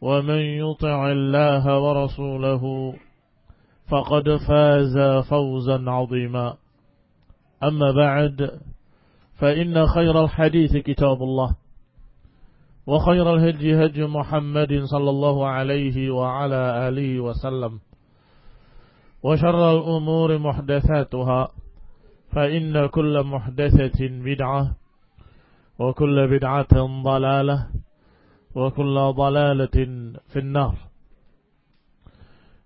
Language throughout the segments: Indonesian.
ومن يطع الله ورسوله فقد فاز فوزا عظيما. أما بعد فإن خير الحديث كتاب الله وخير الهدي هدي محمد صلى الله عليه وعلى آله وسلم وشر الأمور محدثاتها فإن كل محدثة بدعة وكل بدعة ضلالة وكل ضلالة في النار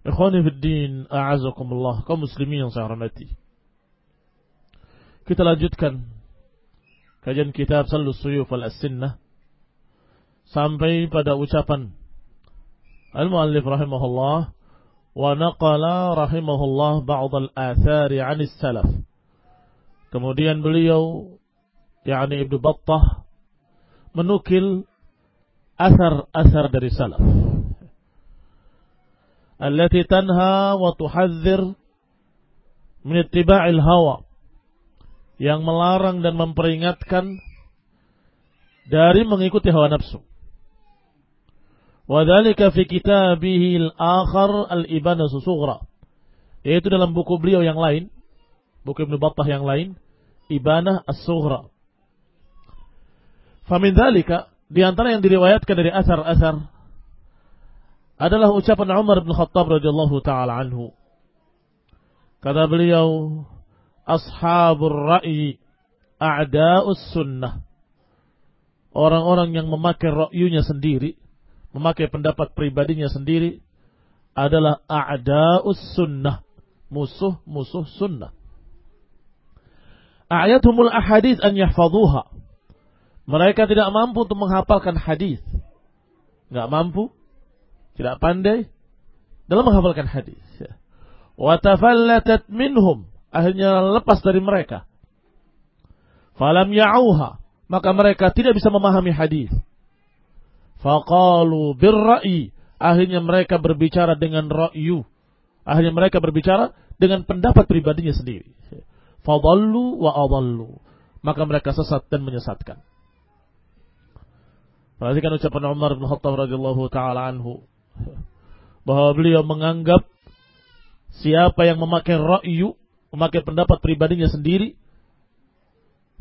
Ikhwani fi din, a'azakumullah, kaum muslimin yang saya hormati. Kita lanjutkan kajian kitab Sallus Suyuf al-As-Sinnah sampai pada ucapan Al-Muallif rahimahullah wa naqala rahimahullah ba'd al-athari 'an salaf Kemudian beliau yakni Ibnu Battah menukil asar-asar dari salaf. Allati tanha wa tuhadzir min ittiba'il hawa yang melarang dan memperingatkan dari mengikuti hawa nafsu. Wadhalika fi kitabihi al-akhar al-ibana susughra. Yaitu dalam buku beliau yang lain, buku Ibnu Battah yang lain, ibana As-Sughra. Famin dzalika di antara yang diriwayatkan dari asar-asar adalah ucapan Umar bin Khattab radhiyallahu taala anhu. Kata beliau, ashabur ra'yi a'da'us sunnah. Orang-orang yang memakai ra'yunya sendiri, memakai pendapat pribadinya sendiri adalah a'da'us sunnah, musuh-musuh sunnah. A'yathumul ahadith an yahfaduha. Mereka tidak mampu untuk menghafalkan hadis. Enggak mampu, tidak pandai dalam menghafalkan hadis. Wa tafallatat minhum akhirnya lepas dari mereka. Falam ya'uha, maka mereka tidak bisa memahami hadis. Faqalu birra'i, akhirnya mereka berbicara dengan ra'yu. Akhirnya mereka berbicara dengan pendapat pribadinya sendiri. Fadallu wa adallu. Maka mereka sesat dan menyesatkan. Perhatikan ucapan Umar bin Khattab radhiyallahu taala anhu bahwa beliau menganggap siapa yang memakai ra'yu memakai pendapat pribadinya sendiri,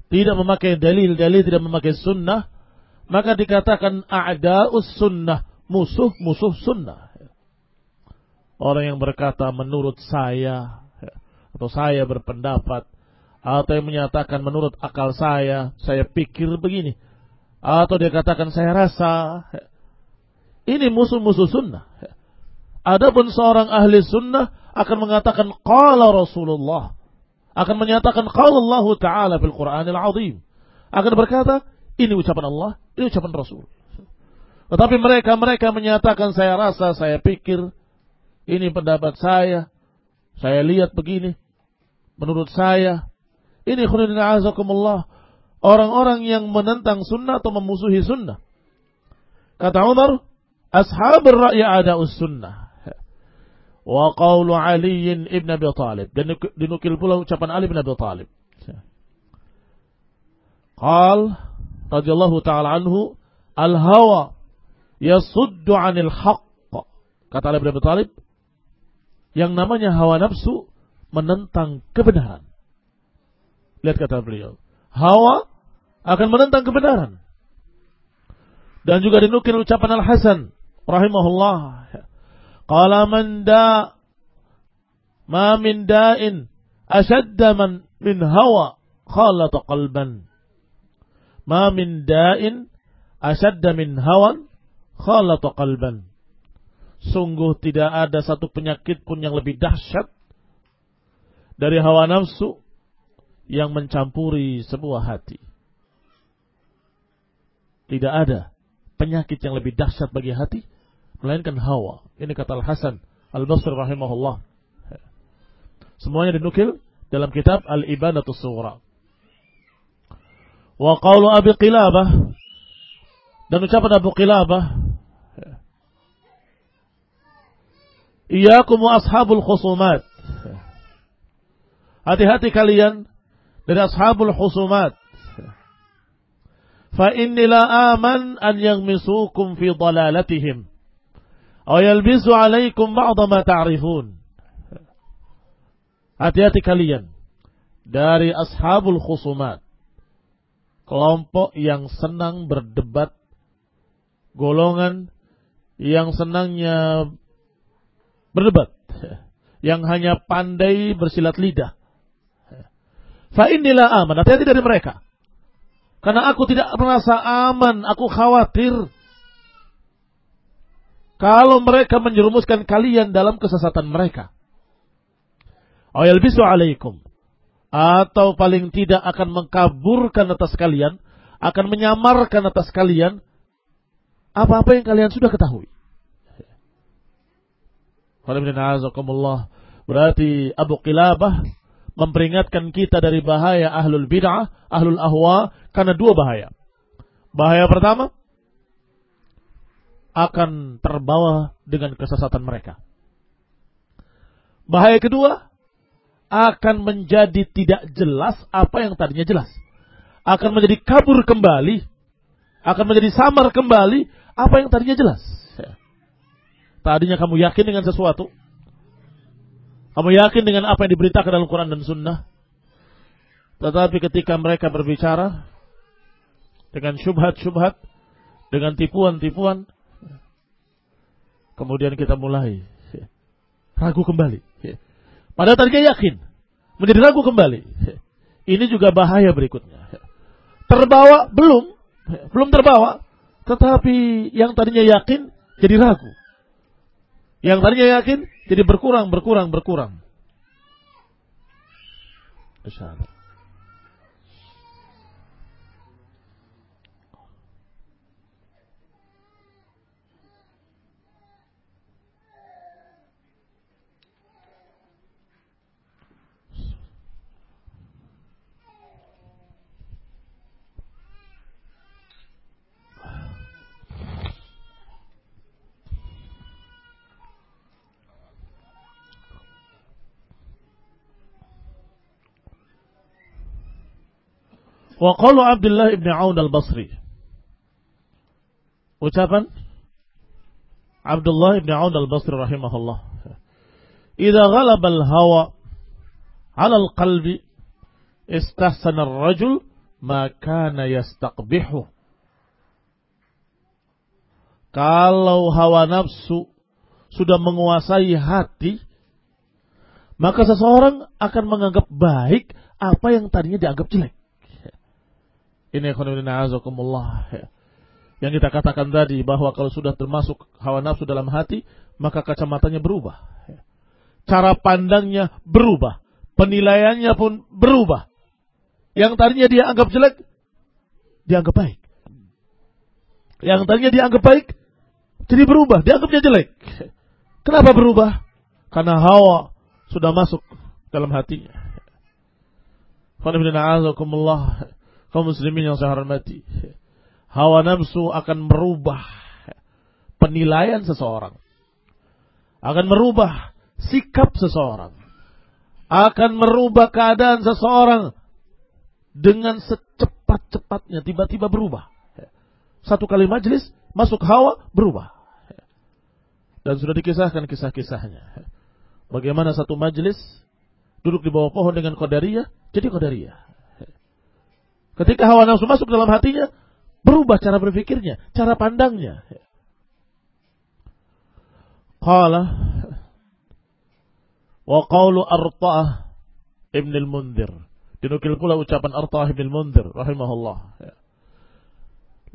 tidak memakai dalil-dalil, tidak memakai sunnah, maka dikatakan a'da'us sunnah, musuh-musuh sunnah. Orang yang berkata menurut saya, atau saya berpendapat, atau yang menyatakan menurut akal saya, saya pikir begini, atau dia katakan saya rasa, ini musuh-musuh sunnah. Adapun seorang ahli sunnah akan mengatakan qala Rasulullah akan menyatakan qala Allah taala fil Qur'anil azim. Akan berkata, ini ucapan Allah, ini ucapan Rasul. Tetapi mereka-mereka menyatakan saya rasa, saya pikir, ini pendapat saya, saya lihat begini, menurut saya, ini khulidin azakumullah, orang-orang yang menentang sunnah atau memusuhi sunnah. Kata Umar, ashab ra'ya ada sunnah. Wa qawlu Ali ibn Abi Talib. Dan dinukil pula ucapan Ali bin Abi Talib. Qal radhiyallahu taala anhu al-hawa yasuddu 'anil haqq. Kata Ali bin Abi Talib, yang namanya hawa nafsu menentang kebenaran. Lihat kata beliau. Hawa akan menentang kebenaran. Dan juga dinukil ucapan Al-Hasan rahimahullah. Qala man da ma min da'in ashadda man min hawa khalata qalban. Ma min da'in ashadda min hawan khalata qalban. Sungguh tidak ada satu penyakit pun yang lebih dahsyat dari hawa nafsu yang mencampuri sebuah hati. Tidak ada penyakit yang lebih dahsyat bagi hati melainkan hawa. Ini kata Al-Hasan Al-Basri rahimahullah. Semuanya dinukil dalam kitab Al-Ibanatus Sughra. Wa qawlu Abi Qilabah dan ucapan Abu Qilabah Iyakum ashabul khusumat. Hati-hati kalian dari ashabul khusumat. Fa inni la aman an yaghmisukum fi dalalatihim. Aw yalbisu alaikum ba'da ma ta'rifun. Hati-hati kalian dari ashabul khusumat. Kelompok yang senang berdebat. Golongan yang senangnya berdebat, yang hanya pandai bersilat lidah. Fa inilah aman, hati-hati dari mereka. Karena aku tidak merasa aman, aku khawatir kalau mereka menjerumuskan kalian dalam kesesatan mereka. Ayal bisu alaikum. Atau paling tidak akan mengkaburkan atas kalian, akan menyamarkan atas kalian apa-apa yang kalian sudah ketahui. Berarti Abu Qilabah memperingatkan kita dari bahaya ahlul bid'ah, ahlul ahwa karena dua bahaya. Bahaya pertama akan terbawa dengan kesesatan mereka. Bahaya kedua akan menjadi tidak jelas apa yang tadinya jelas. Akan menjadi kabur kembali, akan menjadi samar kembali apa yang tadinya jelas. Tadinya kamu yakin dengan sesuatu. Kamu yakin dengan apa yang diberitakan dalam Quran dan Sunnah. Tetapi ketika mereka berbicara dengan syubhat-syubhat, dengan tipuan-tipuan, kemudian kita mulai ragu kembali. Padahal tadinya yakin, menjadi ragu kembali. Ini juga bahaya berikutnya. Terbawa belum, belum terbawa, tetapi yang tadinya yakin jadi ragu. Yang tadinya yakin jadi berkurang, berkurang, berkurang. Insyaallah. Wa qalu Abdullah ibn Aun al-Basri. Ucapan Abdullah ibn Aun al-Basri rahimahullah. Idza ghalaba al-hawa 'ala al-qalbi istahsana ar-rajul ma kana yastaqbihu. Kalau hawa nafsu sudah menguasai hati, maka seseorang akan menganggap baik apa yang tadinya dianggap jelek. Ini azakumullah. Yang kita katakan tadi bahwa kalau sudah termasuk hawa nafsu dalam hati, maka kacamatanya berubah. Cara pandangnya berubah. penilaiannya pun berubah. Yang tadinya dia anggap jelek, dianggap baik. Yang tadinya dianggap baik, jadi berubah, dianggapnya jelek. Kenapa berubah? Karena hawa sudah masuk dalam hatinya. Kaum muslimin yang saya hormati. Hawa nafsu akan merubah penilaian seseorang. Akan merubah sikap seseorang. Akan merubah keadaan seseorang dengan secepat-cepatnya tiba-tiba berubah. Satu kali majelis masuk hawa berubah. Dan sudah dikisahkan kisah-kisahnya. Bagaimana satu majelis duduk di bawah pohon dengan kodaria, jadi kodaria. Ketika hawa nafsu masuk dalam hatinya, berubah cara berpikirnya, cara pandangnya. Qala wa qawlu Arta'ah Ibn al-Mundir. Dinukil pula ucapan Arta'ah Ibn al-Mundir rahimahullah.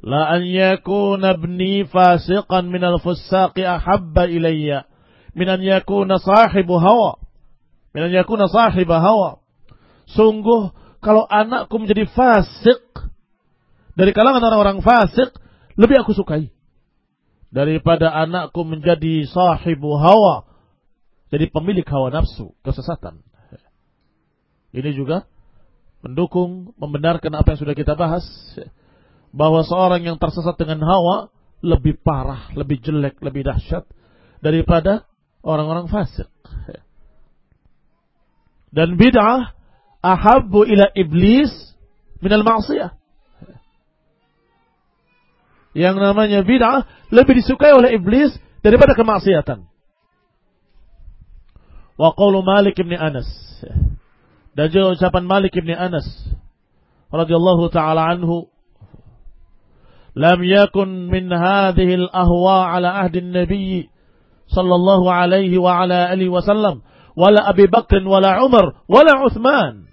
La an yakuna ibni fasiqan min al-fusaqi ahabba ilayya min an yakuna sahibu hawa. Min an yakuna sahibu hawa. Sungguh kalau anakku menjadi fasik dari kalangan orang-orang fasik lebih aku sukai daripada anakku menjadi sahibu hawa, jadi pemilik hawa nafsu, kesesatan. Ini juga mendukung, membenarkan apa yang sudah kita bahas, bahwa seorang yang tersesat dengan hawa lebih parah, lebih jelek, lebih dahsyat daripada orang-orang fasik. Dan bid'ah ahabbu ila iblis minal ma'siyah yang namanya bid'ah lebih disukai oleh iblis daripada kemaksiatan. Wa qawlu Malik bin Anas. Dan juga ucapan Malik bin Anas radhiyallahu taala anhu lam yakun min hadhihi al-ahwa ala ahdi an-nabiy sallallahu alaihi wa ala alihi wasallam wala Abi Bakr wala Umar wala Uthman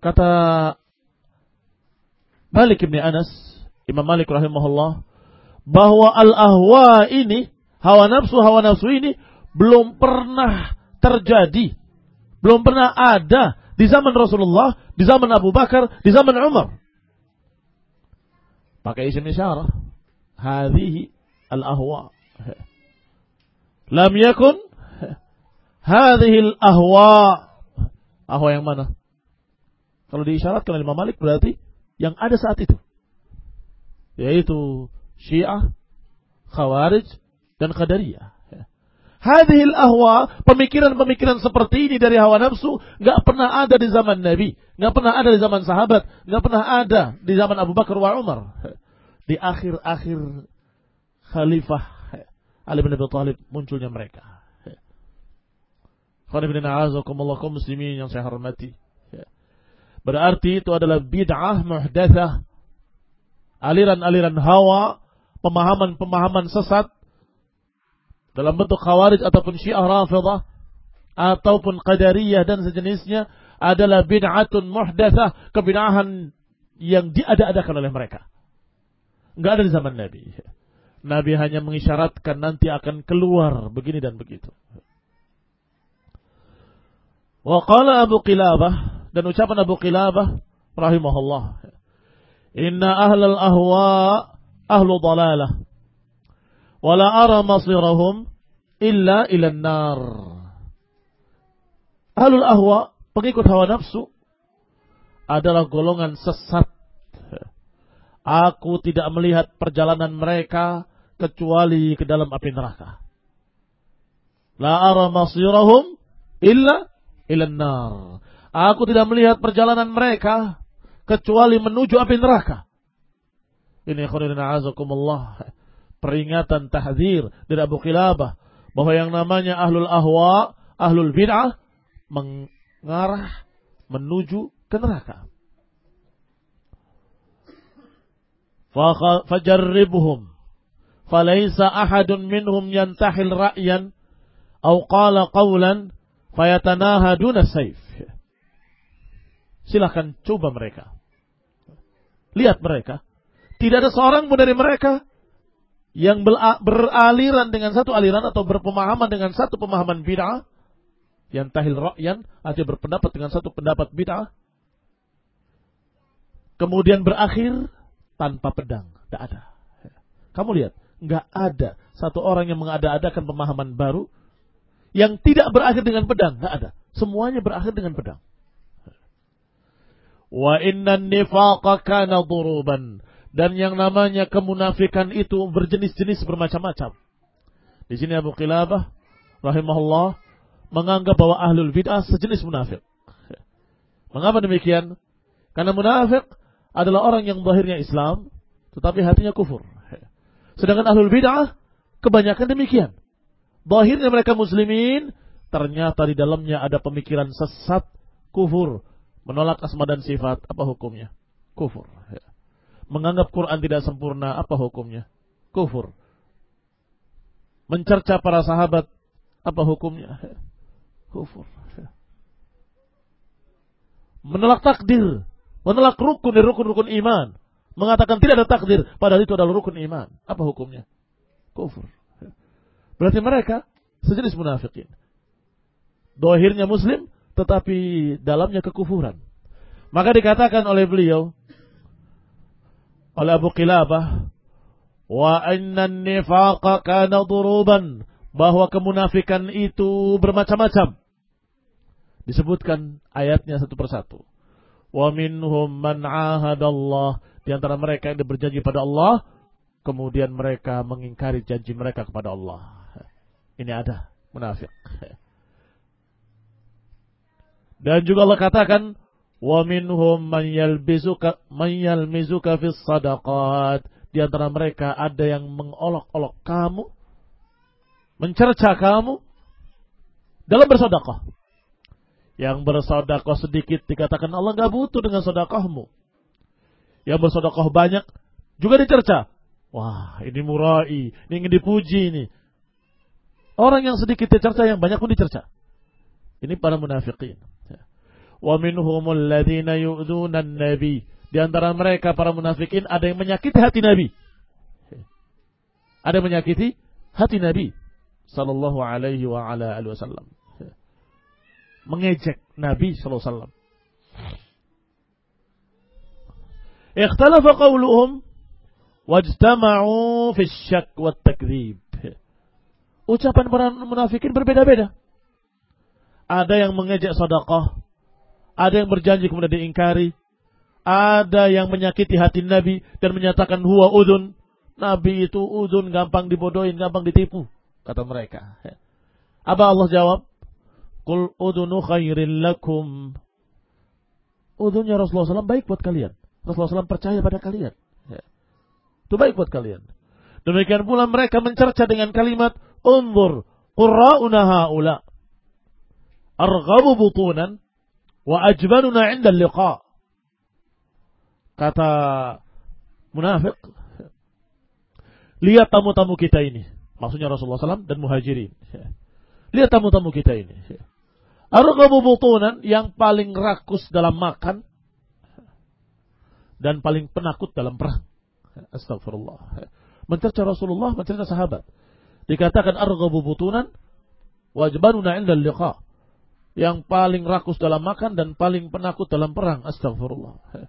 kata Malik bin Anas Imam Malik rahimahullah bahwa al-ahwa ini hawa nafsu hawa nafsu ini belum pernah terjadi, belum pernah ada di zaman Rasulullah, di zaman Abu Bakar, di zaman Umar. Pakai isim isyarah. Hadhihi al-ahwa. Lam yakun hadhihi al-ahwa. Ahwa yang mana? Kalau diisyaratkan oleh Imam Malik berarti yang ada saat itu yaitu Syiah, Khawarij dan Qadariyah. Hadhil ahwa, pemikiran-pemikiran seperti ini dari hawa nafsu nggak pernah ada di zaman Nabi, nggak pernah ada di zaman sahabat, nggak pernah ada di zaman Abu Bakar wa Umar. Di akhir-akhir khalifah Ali bin Abi Thalib munculnya mereka. kaum muslimin yang saya hormati. Berarti itu adalah bid'ah muhdatsah aliran-aliran hawa, pemahaman-pemahaman sesat dalam bentuk khawarij ataupun syiah rafidah ataupun qadariyah dan sejenisnya adalah bid'atun muhdatsah, kebid'ahan yang diada-adakan oleh mereka. Enggak ada di zaman Nabi. Nabi hanya mengisyaratkan nanti akan keluar begini dan begitu. Wa qala Abu Qilabah dan ucapan Abu Qilabah rahimahullah Inna ahlal ahwa ahlu dalalah. Wala ara masirahum illa ilan nar. Ahlul ahwa, pengikut hawa nafsu, adalah golongan sesat. Aku tidak melihat perjalanan mereka kecuali ke dalam api neraka. La ara masirahum illa ilan nar. Aku tidak melihat perjalanan mereka kecuali menuju api neraka. Ini khairin azakumullah. Peringatan tahzir dari Abu Qilabah bahwa yang namanya ahlul ahwa, ahlul bid'ah mengarah menuju ke neraka. Fajarribuhum falaysa ahadun minhum yantahil ra'yan au qala qawlan fayatanaha duna sayf. Silahkan coba mereka. Lihat mereka. Tidak ada seorang pun dari mereka yang beraliran dengan satu aliran atau berpemahaman dengan satu pemahaman bid'ah Yang tahil ra'yan artinya berpendapat dengan satu pendapat bid'ah. Kemudian berakhir tanpa pedang. Tidak ada. Kamu lihat, nggak ada satu orang yang mengada-adakan pemahaman baru yang tidak berakhir dengan pedang. Nggak ada. Semuanya berakhir dengan pedang. Wa inna nifaqa kana duruban. Dan yang namanya kemunafikan itu berjenis-jenis bermacam-macam. Di sini Abu Qilabah rahimahullah menganggap bahwa ahlul bid'ah sejenis munafik. Mengapa demikian? Karena munafik adalah orang yang zahirnya Islam, tetapi hatinya kufur. Sedangkan ahlul bid'ah kebanyakan demikian. Zahirnya mereka muslimin, ternyata di dalamnya ada pemikiran sesat, kufur, menolak asma dan sifat, apa hukumnya? Kufur. Menganggap Quran tidak sempurna, apa hukumnya? Kufur. Mencerca para sahabat, apa hukumnya? Kufur. Menolak takdir, menolak rukun dari rukun-rukun iman, mengatakan tidak ada takdir, padahal itu adalah rukun iman. Apa hukumnya? Kufur. Berarti mereka sejenis munafikin. Dohirnya muslim, tetapi dalamnya kekufuran. Maka dikatakan oleh beliau, oleh Abu Qilabah, wa inna nifaqa kana duruban, bahwa kemunafikan itu bermacam-macam. Disebutkan ayatnya satu persatu. Wa minhum man ahadallah. Di antara mereka yang berjanji pada Allah, kemudian mereka mengingkari janji mereka kepada Allah. Ini ada munafik. Dan juga Allah katakan wa minhum man yalbizuka man yalmizuka fis sadaqat. Di antara mereka ada yang mengolok-olok kamu, mencerca kamu dalam bersedekah. Yang bersedekah sedikit dikatakan Allah nggak butuh dengan sedekahmu. Yang bersedekah banyak juga dicerca. Wah, ini murai, ini ingin dipuji ini. Orang yang sedikit dicerca, yang banyak pun dicerca. Ini para munafikin. Wa minhumul ladhina yu'dunan nabi. Di antara mereka para munafikin ada yang menyakiti hati Nabi. Ada yang menyakiti hati Nabi sallallahu alaihi wa ala alihi wasallam. Mengejek Nabi sallallahu alaihi wasallam. Ikhtalafa qawluhum wajtama'u fi syak wa takdzib ucapan para munafikin berbeda-beda. Ada yang mengejek sedekah, ada yang berjanji kemudian diingkari, ada yang menyakiti hati Nabi dan menyatakan huwa udun. Nabi itu udun gampang dibodohin, gampang ditipu, kata mereka. Apa Allah jawab? Kul udunu khairin lakum. Udunnya Rasulullah SAW baik buat kalian. Rasulullah SAW percaya pada kalian. Itu baik buat kalian. Demikian pula mereka mencerca dengan kalimat Unzur qurra'una haula arghabu butunan wa ajbanuna 'inda liqa. Kata munafik, lihat tamu-tamu kita ini. Maksudnya Rasulullah SAW dan muhajirin. Lihat tamu-tamu kita ini. Arghabu butunan yang paling rakus dalam makan dan paling penakut dalam perang. Astagfirullah. Mencerca Rasulullah, mencerca sahabat. Dikatakan arghabu butunan wajbanuna 'inda liqa. Yang paling rakus dalam makan dan paling penakut dalam perang. Astagfirullah.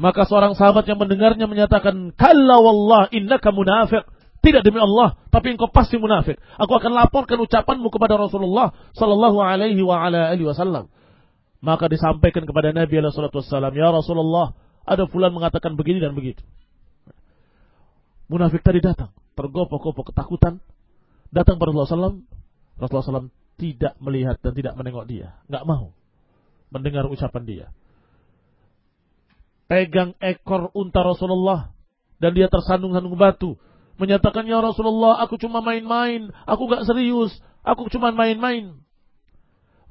Maka seorang sahabat yang mendengarnya menyatakan, "Kalla wallah innaka munafiq." Tidak demi Allah, tapi engkau pasti munafik. Aku akan laporkan ucapanmu kepada Rasulullah sallallahu alaihi wa ala alihi wasallam. Maka disampaikan kepada Nabi alaihi wasallam, "Ya Rasulullah, ada fulan mengatakan begini dan begitu." Munafik tadi datang tergopoh-gopoh ketakutan, datang pada Rasulullah SAW, Rasulullah SAW tidak melihat dan tidak menengok dia, nggak mau mendengar ucapan dia. Pegang ekor unta Rasulullah dan dia tersandung-sandung batu, menyatakan ya Rasulullah, aku cuma main-main, aku nggak serius, aku cuma main-main.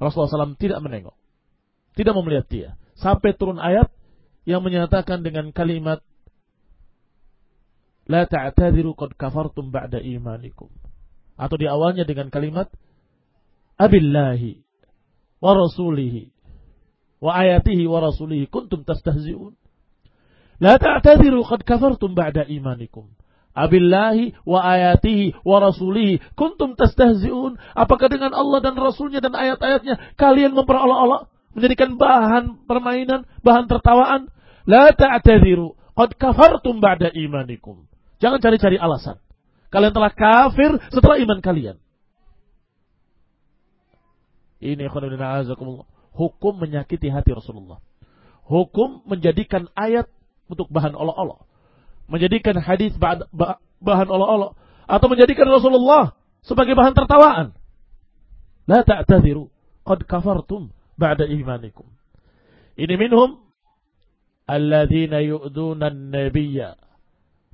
Rasulullah SAW tidak menengok, tidak mau melihat dia, sampai turun ayat yang menyatakan dengan kalimat La ta'tadiru qad kafartum ba'da imanikum. Atau di awalnya dengan kalimat Abillahi wa rasulihi wa ayatihi wa rasulihi kuntum tastahzi'un. La ta'tadiru qad kafartum ba'da imanikum. Abillahi wa ayatihi wa rasulihi kuntum tastahzi'un. Apakah dengan Allah dan Rasulnya dan ayat-ayatnya kalian memperolok-olok? Menjadikan bahan permainan, bahan tertawaan? La ta'tadiru. Qad kafartum ba'da imanikum. Jangan cari-cari alasan. Kalian telah kafir setelah iman kalian. Ini hukum menyakiti hati Rasulullah. Hukum menjadikan ayat untuk bahan olok-olok. Menjadikan hadis bahan olok-olok. Atau menjadikan Rasulullah sebagai bahan tertawaan. La ta'tadiru. Qad kafartum ba'da imanikum. Ini minhum alladzina yu'duna nabiyya.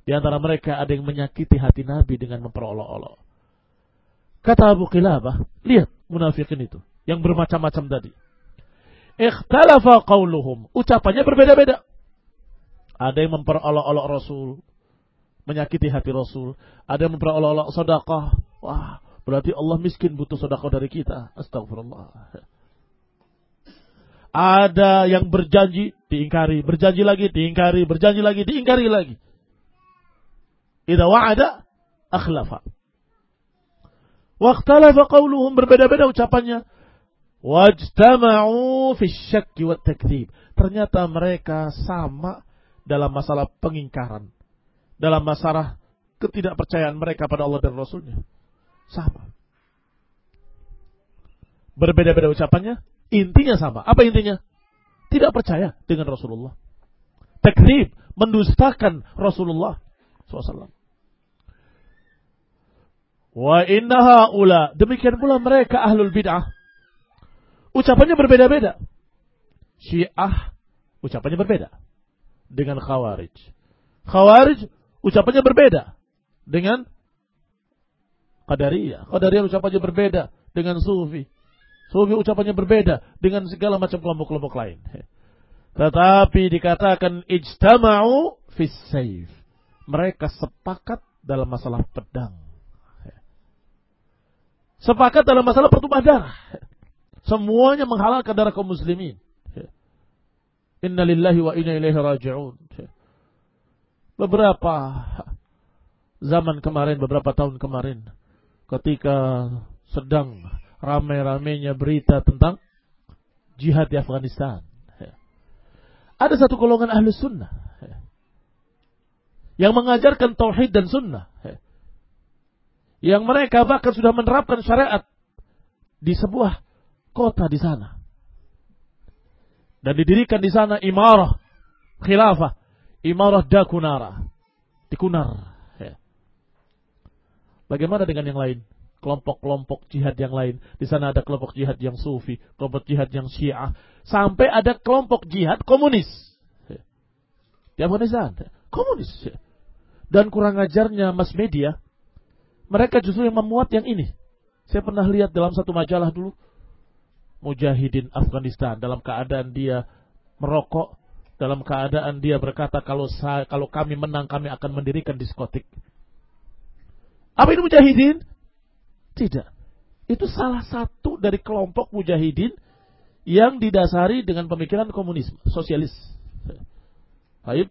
Di antara mereka ada yang menyakiti hati Nabi dengan memperolok-olok. Kata Abu Qilabah, lihat munafikin itu yang bermacam-macam tadi. Ikhtalafa qawluhum. Ucapannya berbeda-beda. Ada yang memperolok-olok Rasul. Menyakiti hati Rasul. Ada yang memperolok-olok sodakah. Wah, berarti Allah miskin butuh sodakah dari kita. Astagfirullah. Ada yang berjanji, diingkari. Berjanji lagi, diingkari. Berjanji lagi, diingkari lagi. Idza wa'ada, akhlafa. Qawluhum berbeda-beda ucapannya. Wajtama'u fi syakki wa takdzib. Ternyata mereka sama dalam masalah pengingkaran. Dalam masalah ketidakpercayaan mereka pada Allah dan Rasulnya. Sama. Berbeda-beda ucapannya, intinya sama. Apa intinya? Tidak percaya dengan Rasulullah. Takdzib, mendustakan Rasulullah SAW. Wa innaha ula. Demikian pula mereka ahlul bid'ah Ucapannya berbeda-beda. Syiah ucapannya berbeda dengan Khawarij. Khawarij ucapannya berbeda dengan Qadariyah. Qadariyah ucapannya berbeda dengan Sufi. Sufi ucapannya berbeda dengan segala macam kelompok-kelompok lain. Tetapi dikatakan ijtama'u fis saif. Mereka sepakat dalam masalah pedang. Sepakat dalam masalah pertumpahan darah. Semuanya menghalalkan darah kaum muslimin. Inna lillahi wa inna ilaihi raji'un. Beberapa zaman kemarin, beberapa tahun kemarin, ketika sedang ramai-ramainya berita tentang jihad di Afghanistan. Ada satu golongan ahli sunnah yang mengajarkan tauhid dan sunnah. Yang mereka bahkan sudah menerapkan syariat di sebuah kota di sana. Dan didirikan di sana imarah, khilafah, imarah dakunara, di Kunar. Ya. Bagaimana dengan yang lain? Kelompok-kelompok jihad yang lain. Di sana ada kelompok jihad yang sufi, kelompok jihad yang syiah. Sampai ada kelompok jihad komunis. Ya. Di Afghanistan. Ya. Komunis. Ya. Dan kurang ajarnya mass media, mereka justru yang memuat yang ini. Saya pernah lihat dalam satu majalah dulu, mujahidin Afghanistan dalam keadaan dia merokok, dalam keadaan dia berkata kalau saya, kalau kami menang kami akan mendirikan diskotik. Apa itu mujahidin? Tidak. Itu salah satu dari kelompok mujahidin yang didasari dengan pemikiran komunisme, sosialis. Baik.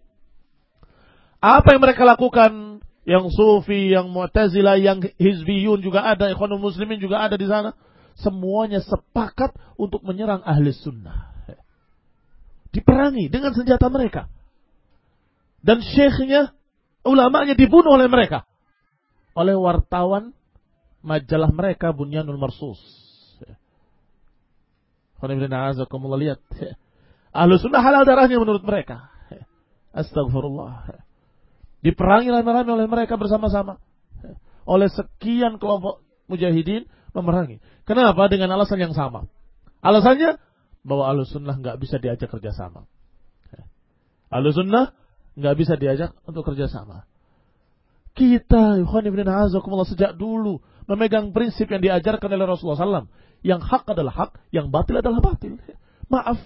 Apa yang mereka lakukan? Yang sufi, yang mu'tazilah, yang hizbiyun juga ada, ikhwanul muslimin juga ada di sana semuanya sepakat untuk menyerang ahli sunnah. Diperangi dengan senjata mereka. Dan syekhnya, ulamanya dibunuh oleh mereka. Oleh wartawan majalah mereka Bunyanul Marsus. lihat. Ahlu sunnah halal darahnya menurut mereka. Astagfirullah. Diperangi rame-rame oleh mereka bersama-sama. Oleh sekian kelompok mujahidin memerangi. Kenapa? Dengan alasan yang sama. Alasannya bahwa alus sunnah nggak bisa diajak kerjasama. Alus sunnah nggak bisa diajak untuk kerjasama. Kita, sejak dulu memegang prinsip yang diajarkan oleh Rasulullah SAW. Yang hak adalah hak, yang batil adalah batil. Maaf.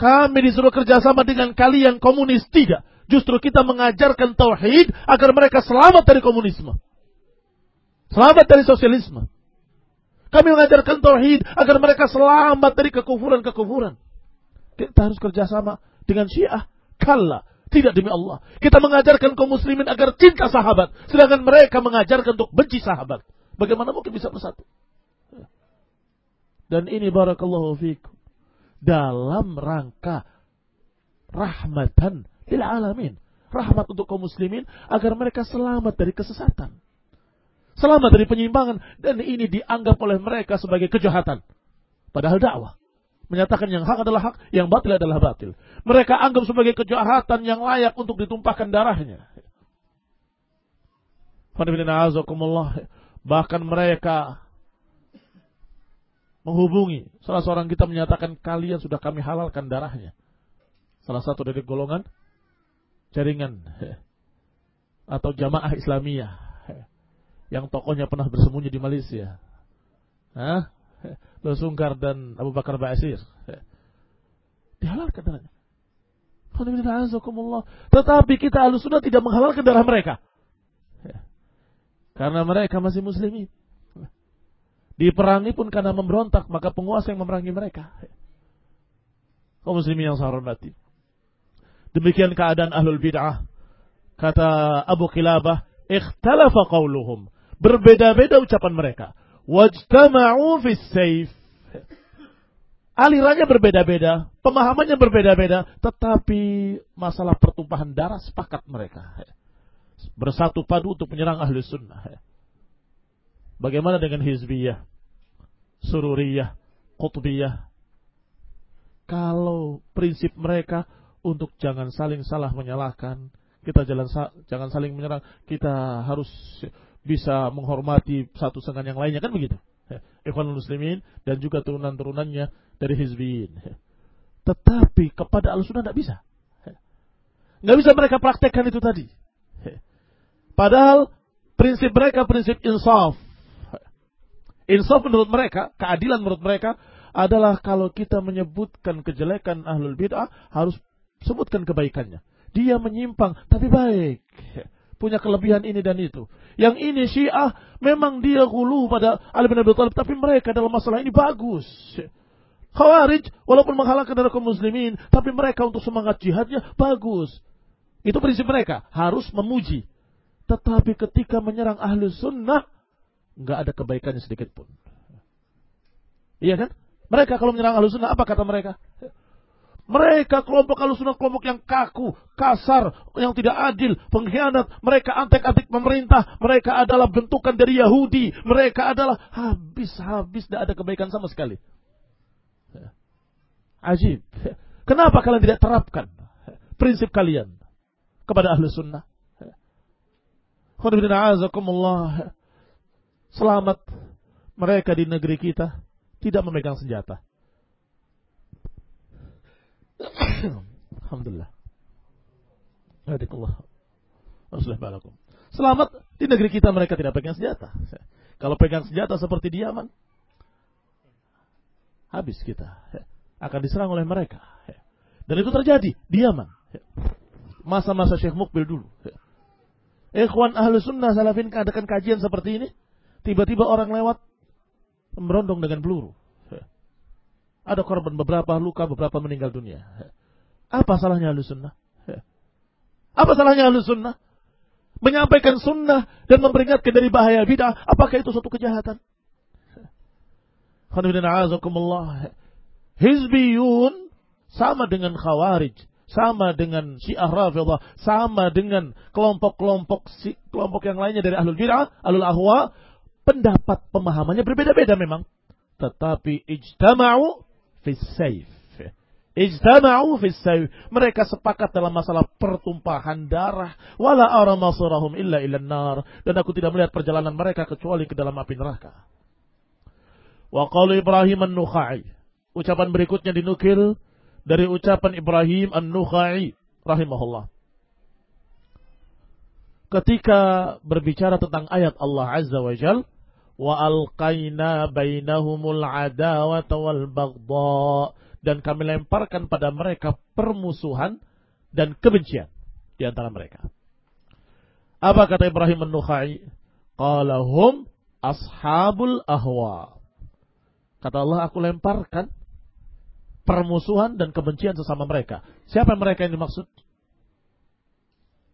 Kami disuruh kerjasama dengan kalian komunis. Tidak. Justru kita mengajarkan tauhid agar mereka selamat dari komunisme. Selamat dari sosialisme. Kami mengajarkan tauhid agar mereka selamat dari kekufuran-kekufuran. Kita harus kerjasama dengan Syiah. Kalla. Tidak demi Allah. Kita mengajarkan kaum muslimin agar cinta sahabat. Sedangkan mereka mengajarkan untuk benci sahabat. Bagaimana mungkin bisa bersatu? Dan ini barakallahu fikum. Dalam rangka rahmatan lil alamin. Rahmat untuk kaum muslimin agar mereka selamat dari kesesatan. Selamat dari penyimpangan. Dan ini dianggap oleh mereka sebagai kejahatan. Padahal dakwah menyatakan yang hak adalah hak, yang batil adalah batil. Mereka anggap sebagai kejahatan yang layak untuk ditumpahkan darahnya. Bahkan mereka menghubungi salah seorang kita menyatakan kalian sudah kami halalkan darahnya. Salah satu dari golongan jaringan atau jamaah Islamiyah yang tokohnya pernah bersembunyi di Malaysia. Hah? Lo Sungkar dan Abu Bakar Ba'asir. Dihalalkan darahnya. Tetapi kita halus sudah tidak menghalalkan darah mereka. Karena mereka masih muslimin. Diperangi pun karena memberontak, maka penguasa yang memerangi mereka. Kaum muslimin yang saya hormati. Demikian keadaan ahlul bid'ah. Kata Abu Kilabah, ikhtalafa qawluhum. Berbeda-beda ucapan mereka wajtama'u fis saif. Alirannya berbeda-beda, pemahamannya berbeda-beda, tetapi masalah pertumpahan darah sepakat mereka. Bersatu padu untuk menyerang ahli sunnah. Bagaimana dengan hizbiyah, sururiyah, qutbiyah? Kalau prinsip mereka untuk jangan saling salah menyalahkan, kita jalan jangan saling menyerang, kita harus bisa menghormati satu dengan yang lainnya kan begitu. Ikhwan muslimin dan juga turunan-turunannya dari hizbiyin. Tetapi kepada al-sunnah tidak bisa. Nggak bisa mereka praktekkan itu tadi. Padahal prinsip mereka prinsip insaf. Insaf menurut mereka, keadilan menurut mereka adalah kalau kita menyebutkan kejelekan ahlul bid'ah harus sebutkan kebaikannya. Dia menyimpang tapi baik punya kelebihan ini dan itu. Yang ini Syiah memang dia hulu pada Ali bin Abi Thalib, tapi mereka dalam masalah ini bagus. Khawarij walaupun menghalangkan darah kaum muslimin, tapi mereka untuk semangat jihadnya bagus. Itu prinsip mereka, harus memuji. Tetapi ketika menyerang ahli sunnah, nggak ada kebaikannya sedikit pun. Iya kan? Mereka kalau menyerang ahli sunnah, apa kata mereka? Mereka kelompok kalau sunnah kelompok yang kaku, kasar, yang tidak adil, pengkhianat. Mereka antek-antek pemerintah. Mereka adalah bentukan dari Yahudi. Mereka adalah habis-habis tidak ada kebaikan sama sekali. Ajib. Kenapa kalian tidak terapkan prinsip kalian kepada ahli sunnah? Selamat mereka di negeri kita tidak memegang senjata. Alhamdulillah. Hadikullah. balakum. Selamat di negeri kita mereka tidak pegang senjata. Kalau pegang senjata seperti di Yaman, habis kita. Akan diserang oleh mereka. Dan itu terjadi di Yaman. Masa-masa Syekh Mukbil dulu. Ikhwan ahlu sunnah salafin adakan kajian seperti ini. Tiba-tiba orang lewat merondong dengan peluru. Ada korban beberapa luka, beberapa meninggal dunia. Apa salahnya ahlu sunnah? Apa salahnya ahlu sunnah? Menyampaikan sunnah dan memperingatkan dari bahaya bid'ah. Apakah itu suatu kejahatan? Hizbiyun sama dengan khawarij. Sama dengan syiah rafidah. Sama dengan kelompok-kelompok kelompok yang lainnya dari ahlul bid'ah, ahlul ahwa. Pendapat pemahamannya berbeda-beda memang. Tetapi ijtama'u fisayf. Ijtama'u fisayf. Mereka sepakat dalam masalah pertumpahan darah. Wala ara masirahum illa ila nar. Dan aku tidak melihat perjalanan mereka kecuali ke dalam api neraka. Wa qalu Ibrahim an-Nukhai. Ucapan berikutnya dinukil dari ucapan Ibrahim an-Nukhai rahimahullah. Ketika berbicara tentang ayat Allah Azza wa Jalla bainahumul adawata wal baghdha dan kami lemparkan pada mereka permusuhan dan kebencian di antara mereka. Apa kata Ibrahim An-Nukhai? Ashabul ahwa. Kata Allah, aku lemparkan permusuhan dan kebencian sesama mereka. Siapa mereka yang dimaksud?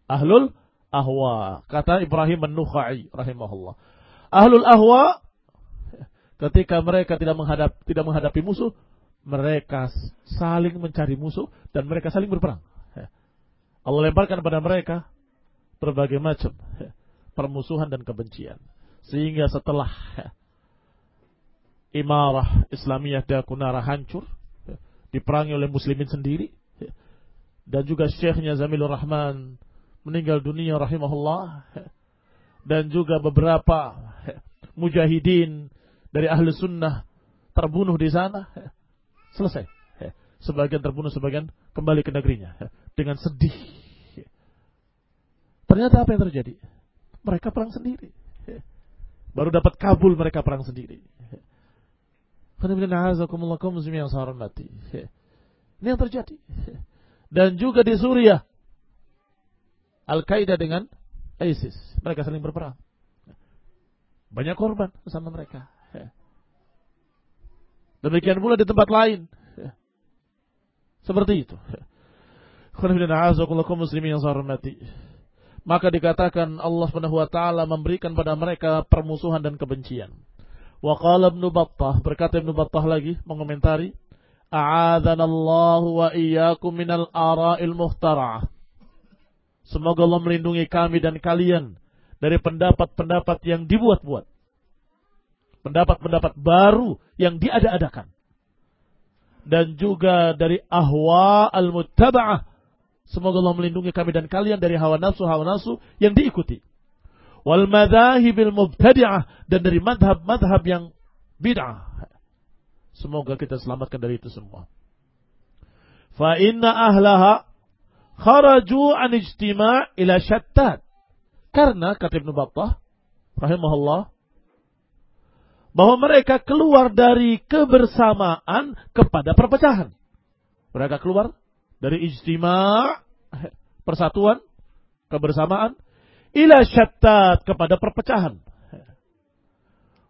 Ahlul ahwa. Kata Ibrahim An-Nukhai rahimahullah. Ahlul ahwa ketika mereka tidak menghadap tidak menghadapi musuh, mereka saling mencari musuh dan mereka saling berperang. Allah lemparkan pada mereka berbagai macam permusuhan dan kebencian. Sehingga setelah imarah Islamiyah Dakunara hancur, diperangi oleh muslimin sendiri, dan juga syekhnya Zamilur Rahman meninggal dunia rahimahullah, dan juga beberapa mujahidin dari ahli sunnah terbunuh di sana, selesai. Sebagian terbunuh, sebagian kembali ke negerinya dengan sedih. Ternyata apa yang terjadi? Mereka perang sendiri. Baru dapat kabul mereka perang sendiri. Ini yang terjadi. Dan juga di Suriah. Al-Qaeda dengan ISIS. Mereka saling berperang. Banyak korban bersama mereka. Demikian pula di tempat lain. Seperti itu. muslimin yang. Maka dikatakan Allah Subhanahu wa taala memberikan pada mereka permusuhan dan kebencian. Wa qala Ibnu Battah, berkata Ibnu Battah lagi mengomentari, "A'adzanallahu wa iyyakum minal ara'il muhtara'ah." Semoga Allah melindungi kami dan kalian dari pendapat-pendapat yang dibuat-buat. Pendapat-pendapat baru yang diada-adakan. Dan juga dari ahwa al-muttaba'ah Semoga Allah melindungi kami dan kalian dari hawa nafsu-hawa nafsu yang diikuti. Wal madhahibil mubtadi'ah dan dari madhab-madhab yang bid'ah. Semoga kita selamatkan dari itu semua. Fa inna ahlaha kharaju an ijtima' ila syattat. Karena kata Ibnu Battah rahimahullah bahwa mereka keluar dari kebersamaan kepada perpecahan. Mereka keluar dari ijtima' persatuan, kebersamaan ila syattat kepada perpecahan.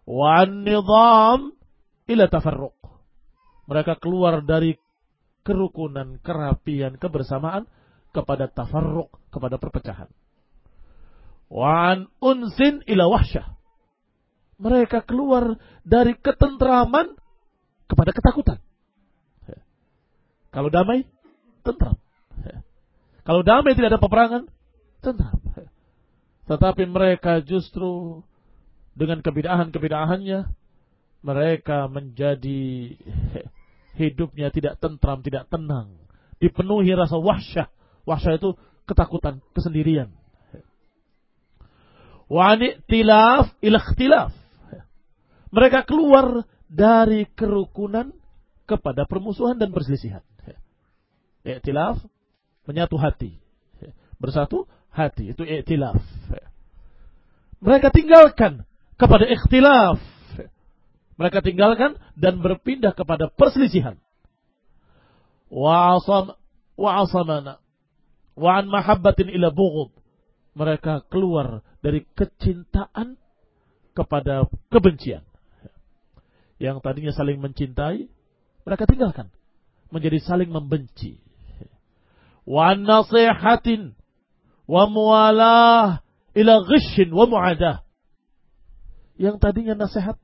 Wa nizam ila tafarruq. Mereka keluar dari kerukunan, kerapian, kebersamaan kepada tafarruq, kepada perpecahan. Wa unsin ila wahsyah. Mereka keluar dari ketentraman kepada ketakutan. Kalau damai, tentram. Kalau damai tidak ada peperangan, tentram. Tetapi mereka justru dengan kebidahan-kebidahannya, mereka menjadi hidupnya tidak tentram, tidak tenang. Dipenuhi rasa wahsyah. Wahsyah itu ketakutan, kesendirian. tilaf ikhtilaf. Mereka keluar dari kerukunan kepada permusuhan dan perselisihan. Iktilaf menyatu hati. Bersatu hati itu iktilaf. Mereka tinggalkan kepada ikhtilaf. Mereka tinggalkan dan berpindah kepada perselisihan. Wa'asam wa'asamana wa'an mahabbatin ila bughud. Mereka keluar dari kecintaan kepada kebencian. Yang tadinya saling mencintai, mereka tinggalkan menjadi saling membenci wa nasihatin wa mualah ila ghishin wa muadah. Yang tadinya nasihat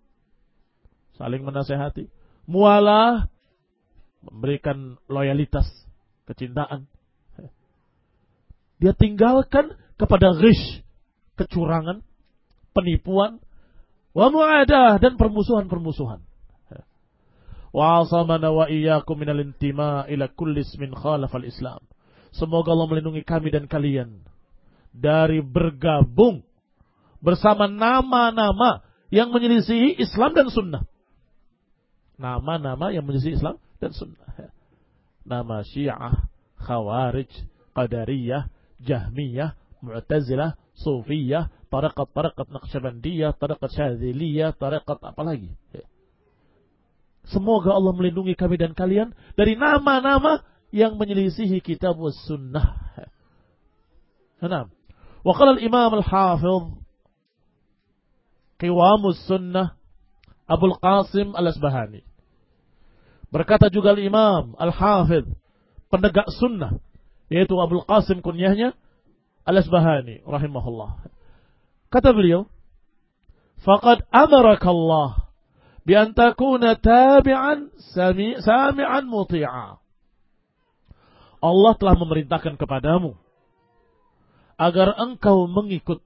saling menasehati, mualah memberikan loyalitas, kecintaan. Dia tinggalkan kepada ghish, kecurangan, penipuan, wa muadah dan permusuhan-permusuhan. Wa asamana wa iyyakum minal intima ila kullis min khalafal Islam. Semoga Allah melindungi kami dan kalian dari bergabung bersama nama-nama yang menyelisihi Islam dan Sunnah. Nama-nama yang menyelisihi Islam dan Sunnah. Nama Syiah, Khawarij, Qadariyah, Jahmiyah, Mu'tazilah, Sufiyah, Tariqat-Tariqat Naqsyabandiyah, Tariqat Syadziliyah, Tariqat apa lagi. Semoga Allah melindungi kami dan kalian dari nama-nama yang menyelisihi kitab sunnah. Enam. Wa al-Imam al-Hafidh Qiwamus Sunnah Abdul Qasim Al-Asbahani. Berkata juga al-Imam Al-Hafidh penegak sunnah yaitu Abdul Qasim kunyahnya Al-Asbahani rahimahullah. Kata beliau, "Faqad amaraka Allah bi an takuna tabi'an sami'an muti'a." Allah telah memerintahkan kepadamu agar engkau mengikut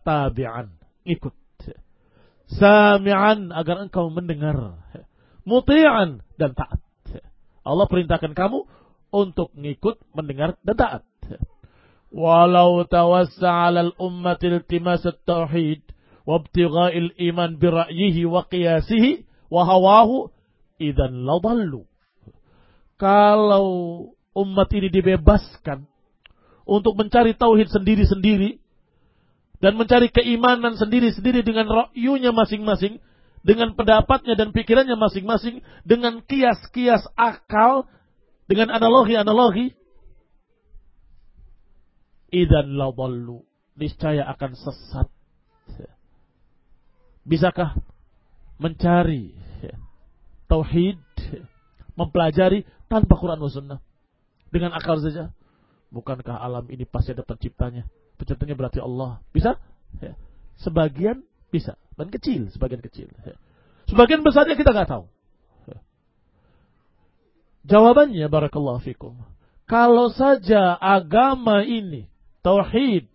tabi'an, ikut. Sami'an agar engkau mendengar, muti'an dan taat. Allah perintahkan kamu untuk ngikut, mendengar dan taat. Walau tawassa 'ala al-ummati iltimas at-tauhid wa ibtigha'il iman bi wa qiyasihi wa hawahu idzan ladallu. Kalau umat ini dibebaskan untuk mencari tauhid sendiri-sendiri dan mencari keimanan sendiri-sendiri dengan ra'yunya masing-masing, dengan pendapatnya dan pikirannya masing-masing, dengan kias-kias akal, dengan analogi-analogi, idan ladallu niscaya akan sesat. Bisakah mencari tauhid mempelajari tanpa Quran dan Sunnah? Dengan akal saja? Bukankah alam ini pasti ada penciptanya? Penciptanya berarti Allah. Bisa? Sebagian bisa. Dan kecil sebagian kecil. Sebagian besarnya kita nggak tahu. Jawabannya barakallahu fikum. Kalau saja agama ini tauhid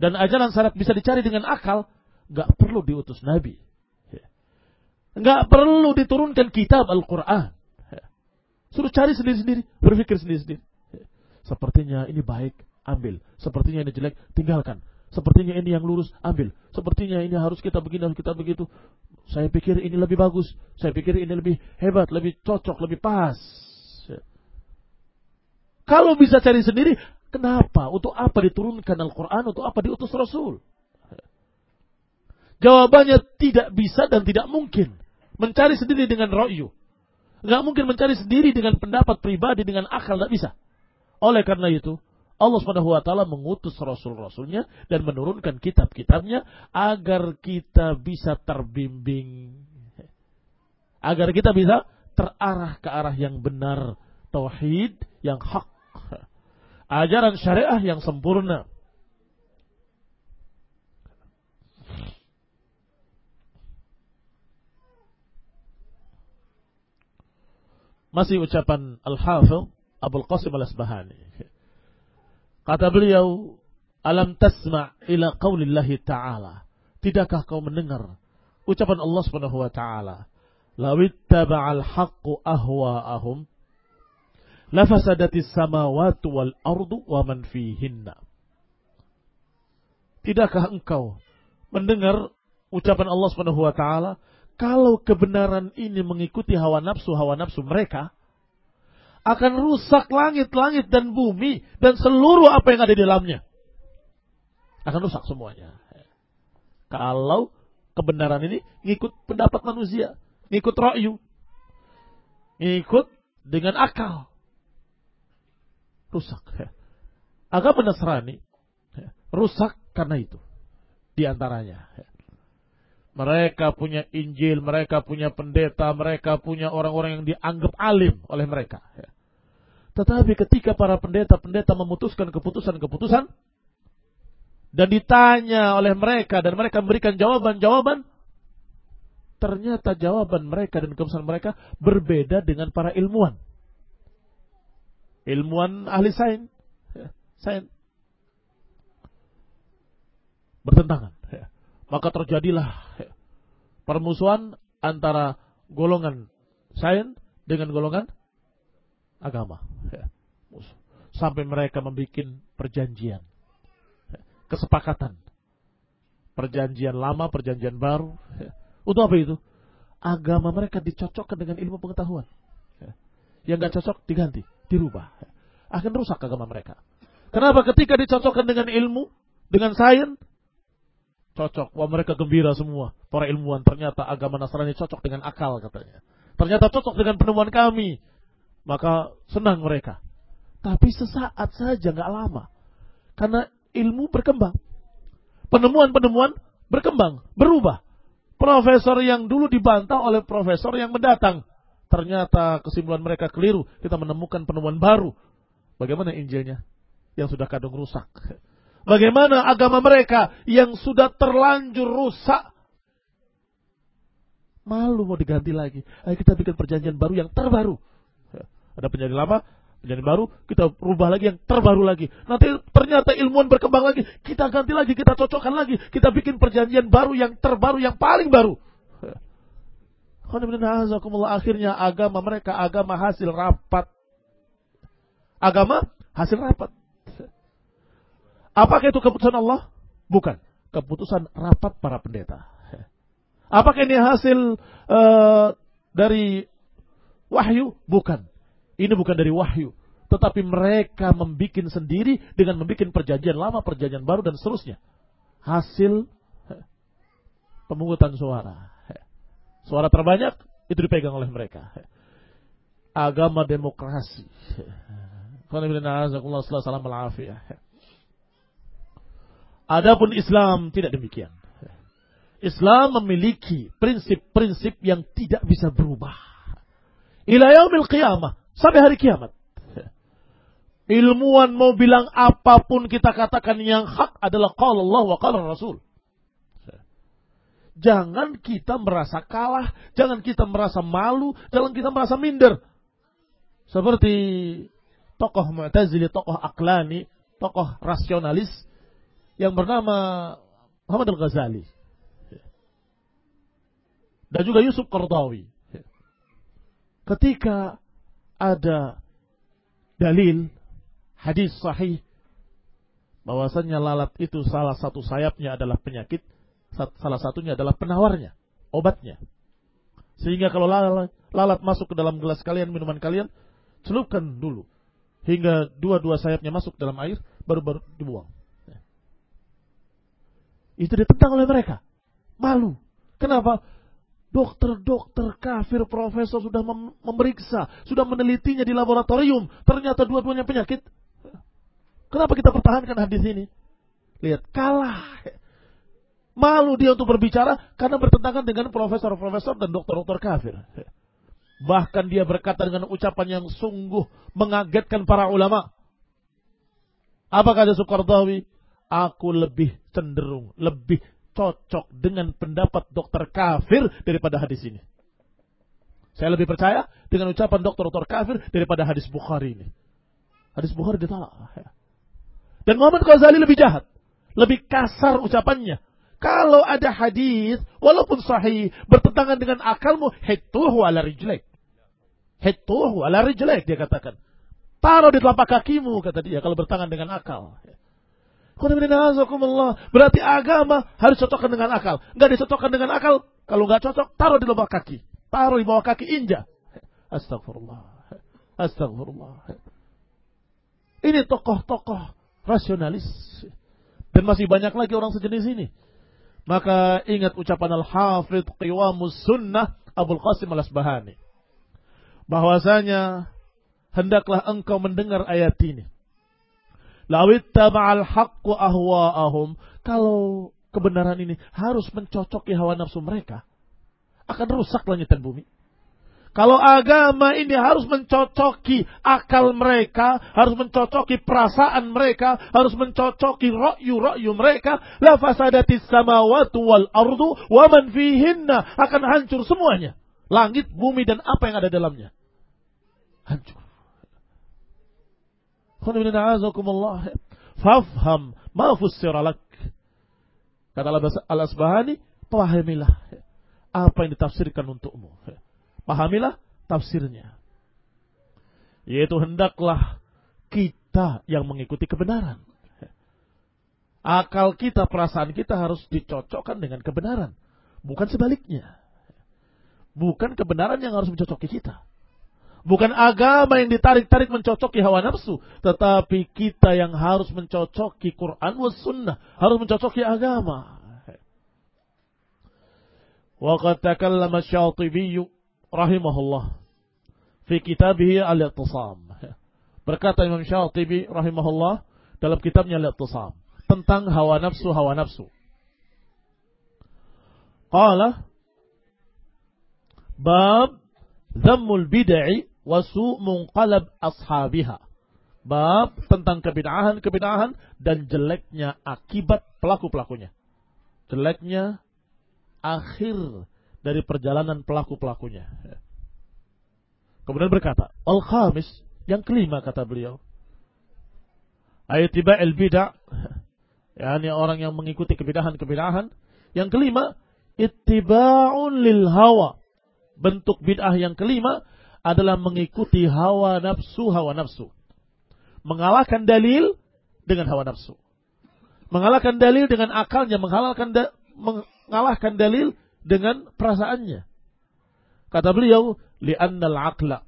dan ajaran salaf bisa dicari dengan akal, nggak perlu diutus nabi. Nggak perlu diturunkan kitab Al-Quran. Suruh cari sendiri-sendiri, berpikir sendiri-sendiri. Sepertinya ini baik, ambil. Sepertinya ini jelek, tinggalkan. Sepertinya ini yang lurus, ambil. Sepertinya ini harus kita begini, harus kita begitu. Saya pikir ini lebih bagus. Saya pikir ini lebih hebat, lebih cocok, lebih pas. Kalau bisa cari sendiri, Kenapa? Untuk apa diturunkan Al-Quran? Untuk apa diutus Rasul? Jawabannya tidak bisa dan tidak mungkin. Mencari sendiri dengan ro'yu. Nggak mungkin mencari sendiri dengan pendapat pribadi, dengan akal. Nggak bisa. Oleh karena itu, Allah Subhanahu wa taala mengutus rasul-rasulnya dan menurunkan kitab-kitabnya agar kita bisa terbimbing. Agar kita bisa terarah ke arah yang benar, tauhid yang hak ajaran syariah yang sempurna. Masih ucapan Al-Hafidh Abdul Qasim Al-Asbahani. Kata beliau, Alam tasma' ila qawlillahi ta'ala. Tidakkah kau mendengar ucapan Allah Subhanahu wa taala, "Lawittaba'al haqqu ahwa'ahum lafasadatis samawati wal ardu wa man fihinna. Tidakkah engkau mendengar ucapan Allah Subhanahu wa taala kalau kebenaran ini mengikuti hawa nafsu hawa nafsu mereka akan rusak langit-langit dan bumi dan seluruh apa yang ada di dalamnya. Akan rusak semuanya. Kalau kebenaran ini ngikut pendapat manusia, ngikut ra'yu, ngikut dengan akal rusak. Agama Nasrani rusak karena itu. Di antaranya. Mereka punya Injil, mereka punya pendeta, mereka punya orang-orang yang dianggap alim oleh mereka. Tetapi ketika para pendeta-pendeta memutuskan keputusan-keputusan dan ditanya oleh mereka dan mereka memberikan jawaban-jawaban, ternyata jawaban mereka dan keputusan mereka berbeda dengan para ilmuwan ilmuwan ahli sains, sains bertentangan. Maka terjadilah permusuhan antara golongan sains dengan golongan agama. Sampai mereka membuat perjanjian, kesepakatan, perjanjian lama, perjanjian baru. Untuk apa itu? Agama mereka dicocokkan dengan ilmu pengetahuan. Ya. Yang nggak cocok diganti dirubah. Akan rusak agama mereka. Kenapa ketika dicocokkan dengan ilmu, dengan sains, cocok. Wah mereka gembira semua. Para ilmuwan ternyata agama Nasrani cocok dengan akal katanya. Ternyata cocok dengan penemuan kami. Maka senang mereka. Tapi sesaat saja nggak lama. Karena ilmu berkembang. Penemuan-penemuan berkembang, berubah. Profesor yang dulu dibantah oleh profesor yang mendatang ternyata kesimpulan mereka keliru, kita menemukan penemuan baru. Bagaimana Injilnya? Yang sudah kadung rusak. Bagaimana agama mereka yang sudah terlanjur rusak. Malu mau diganti lagi. Ayo kita bikin perjanjian baru yang terbaru. Ada perjanjian lama, perjanjian baru, kita rubah lagi yang terbaru lagi. Nanti ternyata ilmuwan berkembang lagi, kita ganti lagi, kita cocokkan lagi, kita bikin perjanjian baru yang terbaru, yang paling baru. Akhirnya agama mereka agama hasil rapat. Agama hasil rapat. Apakah itu keputusan Allah? Bukan. Keputusan rapat para pendeta. Apakah ini hasil uh, dari wahyu? Bukan. Ini bukan dari wahyu. Tetapi mereka membuat sendiri dengan membuat perjanjian lama, perjanjian baru, dan seterusnya. Hasil pemungutan suara. Suara terbanyak itu dipegang oleh mereka. Agama demokrasi. Adapun Islam tidak demikian. Islam memiliki prinsip-prinsip yang tidak bisa berubah. Ila yaumil qiyamah. Sampai hari kiamat. Ilmuwan mau bilang apa pun kita katakan yang hak adalah qala Allah wa qala Rasul. Jangan kita merasa kalah, jangan kita merasa malu, jangan kita merasa minder. Seperti tokoh Mu'tazili, tokoh Aklani, tokoh rasionalis yang bernama Muhammad Al-Ghazali. Dan juga Yusuf Qardawi. Ketika ada dalil hadis sahih bahwasannya lalat itu salah satu sayapnya adalah penyakit Salah satunya adalah penawarnya, obatnya. Sehingga kalau lalat, masuk ke dalam gelas kalian, minuman kalian, celupkan dulu. Hingga dua-dua sayapnya masuk dalam air, baru-baru dibuang. Itu ditentang oleh mereka. Malu. Kenapa? Dokter-dokter kafir profesor sudah mem memeriksa, sudah menelitinya di laboratorium. Ternyata dua-duanya penyakit. Kenapa kita pertahankan hadis ini? Lihat, kalah. Malu dia untuk berbicara karena bertentangan dengan profesor-profesor dan dokter-dokter kafir. Bahkan dia berkata dengan ucapan yang sungguh mengagetkan para ulama. Apa kata Sukardawi? Aku lebih cenderung, lebih cocok dengan pendapat dokter kafir daripada hadis ini. Saya lebih percaya dengan ucapan dokter-dokter kafir daripada hadis Bukhari ini. Hadis Bukhari ditolak. Dan Muhammad Ghazali lebih jahat. Lebih kasar ucapannya. Kalau ada hadis, walaupun sahih, bertentangan dengan akalmu, hituhu ala rijlaik. Hituhu ala rijlaik, dia katakan. Taruh di telapak kakimu, kata dia, kalau bertentangan dengan akal. Berarti agama harus cocokkan dengan akal. Enggak disocokkan dengan akal. Kalau enggak cocok, taruh di telapak kaki. Taruh di bawah kaki, injak. Astagfirullah. Astagfirullah. Ini tokoh-tokoh rasionalis. Dan masih banyak lagi orang sejenis ini. Maka ingat ucapan Al-Hafidh Qiwamus Sunnah Abul Qasim Al-Asbahani. Bahwasanya hendaklah engkau mendengar ayat ini. Lawit taba'al haqqu ahwa'ahum. Kalau kebenaran ini harus mencocoki hawa nafsu mereka. Akan rusak langit dan bumi. Kalau agama ini harus mencocoki akal mereka, harus mencocoki perasaan mereka, harus mencocoki ra'yu-ra'yu mereka, la fasadatis samawati wal ardu wa man fihinna akan hancur semuanya. Langit, bumi dan apa yang ada dalamnya. Hancur. Fafham ma fussira Kata Al-Asbahani, pahamilah apa yang ditafsirkan untukmu. Pahamilah tafsirnya. Yaitu hendaklah kita yang mengikuti kebenaran. Akal kita, perasaan kita harus dicocokkan dengan kebenaran. Bukan sebaliknya. Bukan kebenaran yang harus mencocoki kita. Bukan agama yang ditarik-tarik mencocoki hawa nafsu. Tetapi kita yang harus mencocoki Quran wa sunnah. Harus mencocoki agama. Waqad takallama syatibiyu rahimahullah fi kitabih al-i'tisam. Berkata Imam Syatibi rahimahullah dalam kitabnya al-i'tisam tentang hawa nafsu hawa nafsu. Qala bab dhammul bid'i wa su' munqalab ashabiha. Bab tentang kebid'ahan-kebid'ahan dan jeleknya akibat pelaku-pelakunya. Jeleknya akhir dari perjalanan pelaku-pelakunya. Kemudian berkata, Al-Khamis, yang kelima kata beliau. Ayat tiba al-bid'ah, yakni orang yang mengikuti kebidahan-kebidahan. Yang kelima, ittiba'un lil hawa. Bentuk bid'ah yang kelima adalah mengikuti hawa nafsu, hawa nafsu mengalahkan dalil dengan hawa nafsu. Mengalahkan dalil dengan akalnya, mengalahkan da, mengalahkan dalil dengan perasaannya. Kata beliau, li'anna al-aqla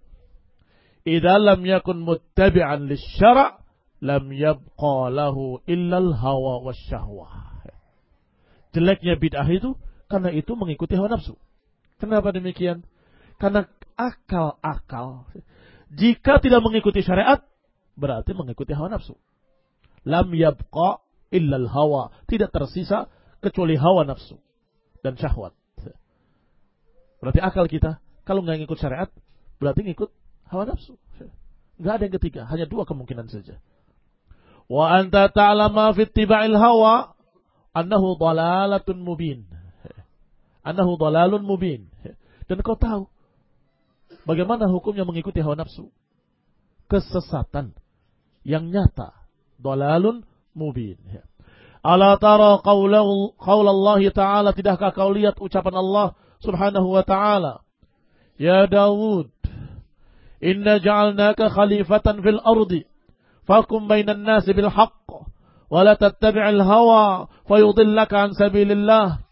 idza lam yakun muttabi'an lisyara' lam yabqa lahu illa al-hawa wasyahwah. Jeleknya bid'ah itu karena itu mengikuti hawa nafsu. Kenapa demikian? Karena akal-akal jika tidak mengikuti syariat berarti mengikuti hawa nafsu. Lam yabqa illal hawa. Tidak tersisa kecuali hawa nafsu dan syahwat. Berarti akal kita kalau nggak ngikut syariat berarti ngikut hawa nafsu. Nggak ada yang ketiga, hanya dua kemungkinan saja. Wa anta ta'lama fi ittiba'il hawa annahu dalalatun mubin. Annahu dalalun mubin. Dan kau tahu bagaimana hukumnya mengikuti hawa nafsu. Kesesatan yang nyata. Dalalun mubin. Ala tara qawlahu Allah Ta'ala tidakkah kau lihat ucapan Allah Subhanahu wa taala Ya Daud inna ja'alnaka khalifatan fil ardi fakum bainan nasi bil haqq wa la tattabi'il hawa fayudillaka an sabilillah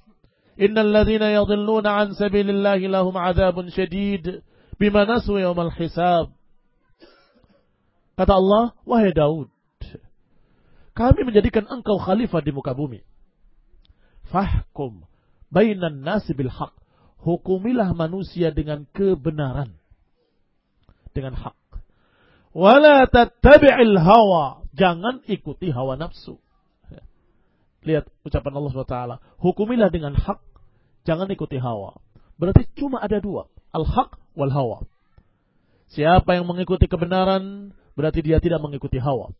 innal ladzina yadhilluna an sabilillahi lahum adzabun syadid bima nasu yawmal hisab Kata Allah, wahai Daud, kami menjadikan engkau khalifah di muka bumi. Fahkum bainan nasi bil haq. Hukumilah manusia dengan kebenaran. Dengan hak. Wala tattabi'il hawa. Jangan ikuti hawa nafsu. Lihat ucapan Allah SWT. Hukumilah dengan hak. Jangan ikuti hawa. Berarti cuma ada dua. Al-haq wal hawa. Siapa yang mengikuti kebenaran, berarti dia tidak mengikuti hawa.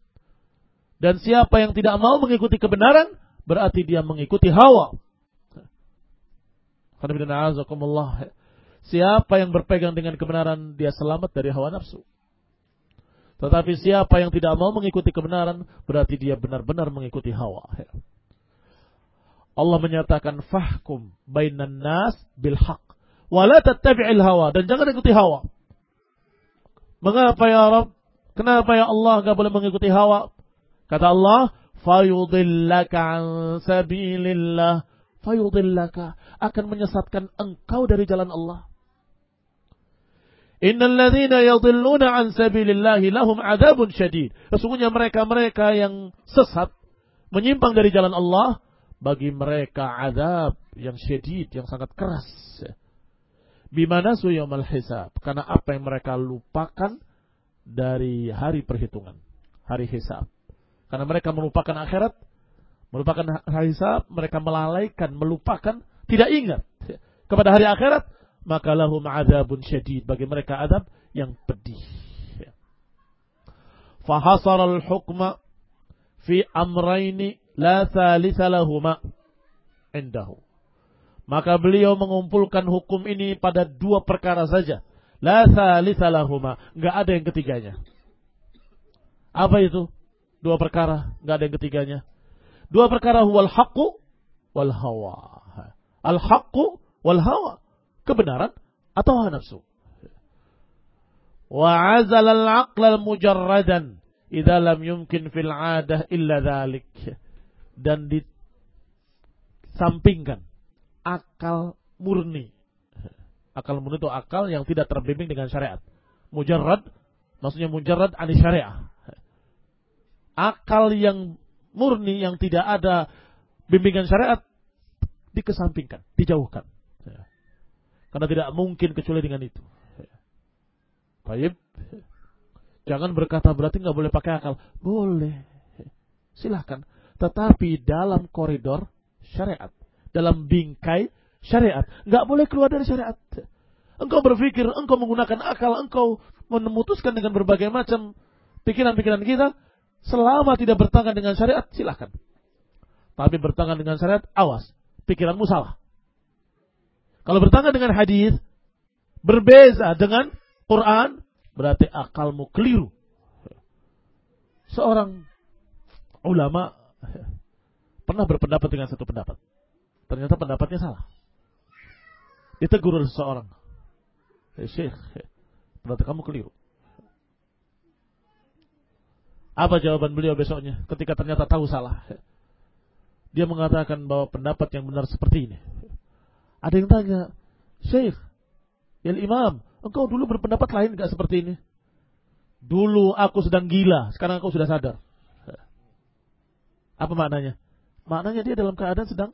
Dan siapa yang tidak mau mengikuti kebenaran, berarti dia mengikuti hawa. Siapa yang berpegang dengan kebenaran, dia selamat dari hawa nafsu. Tetapi siapa yang tidak mau mengikuti kebenaran, berarti dia benar-benar mengikuti hawa. Allah menyatakan fahkum bainan nas bil. Wala tattabi'il hawa. Dan jangan ikuti hawa. Mengapa ya Rabb? Kenapa ya Allah nggak boleh mengikuti hawa? Kata Allah, fayudillaka an sabilillah. Fayudillaka akan menyesatkan engkau dari jalan Allah. Innal ladzina yadhilluna an sabilillahi lahum adzabun syadid. Sesungguhnya mereka-mereka yang sesat menyimpang dari jalan Allah bagi mereka azab yang syadid, yang sangat keras. Bimana suyamal hisab? Karena apa yang mereka lupakan dari hari perhitungan, hari hisab. Karena mereka melupakan akhirat, melupakan hari hisab, mereka melalaikan, melupakan, tidak ingat kepada hari akhirat, maka lahum azabun syadid. Bagi mereka adab yang pedih. Fahasar al-hukma fi amraini la thalitha lahuma indahu. Maka beliau mengumpulkan hukum ini pada dua perkara saja La thalitha lahuma. Nggak ada yang ketiganya. Apa itu? Dua perkara. Nggak ada yang ketiganya. Dua perkara huwal haqqu wal hawa. Al haqqu wal hawa. Kebenaran atau hawa nafsu. Wa azal al aqla al mujarradan. Idza lam yumkin fil adah illa dhalik. Dan disampingkan akal murni Akal murni itu akal yang tidak terbimbing dengan syariat. Mujarrad, maksudnya mujarrad ani syariah. Akal yang murni yang tidak ada bimbingan syariat dikesampingkan, dijauhkan. Karena tidak mungkin kecuali dengan itu. Baik. Jangan berkata berarti nggak boleh pakai akal. Boleh. Silahkan. Tetapi dalam koridor syariat. Dalam bingkai syariat. Nggak boleh keluar dari syariat. Engkau berpikir, engkau menggunakan akal, engkau memutuskan dengan berbagai macam pikiran-pikiran kita selama tidak bertangan dengan syariat silahkan. Tapi bertangan dengan syariat awas, pikiranmu salah. Kalau bertangan dengan hadis berbeza dengan Quran berarti akalmu keliru. Seorang ulama pernah berpendapat dengan satu pendapat. Ternyata pendapatnya salah. Ditegur oleh seseorang. Hey, Syekh, berarti kamu keliru. Apa jawaban beliau besoknya ketika ternyata tahu salah? Dia mengatakan bahwa pendapat yang benar seperti ini. Ada yang tanya, Syekh, ya Imam, engkau dulu berpendapat lain gak seperti ini? Dulu aku sedang gila, sekarang aku sudah sadar. Apa maknanya? Maknanya dia dalam keadaan sedang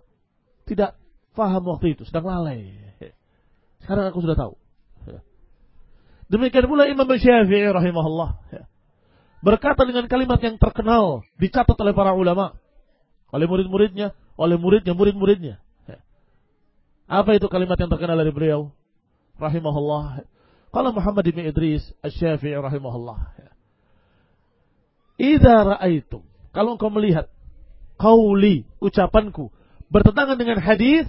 tidak faham waktu itu, sedang lalai. Sekarang aku sudah tahu. Demikian pula Imam Syafi'i rahimahullah berkata dengan kalimat yang terkenal, dicatat oleh para ulama, oleh murid-muridnya, oleh muridnya, murid-muridnya. Apa itu kalimat yang terkenal dari beliau? Rahimahullah. Kalau Muhammad bin Idris Asy-Syafi'i rahimahullah. Idza ra'aitum, kalau engkau melihat qauli, ucapanku bertentangan dengan hadis,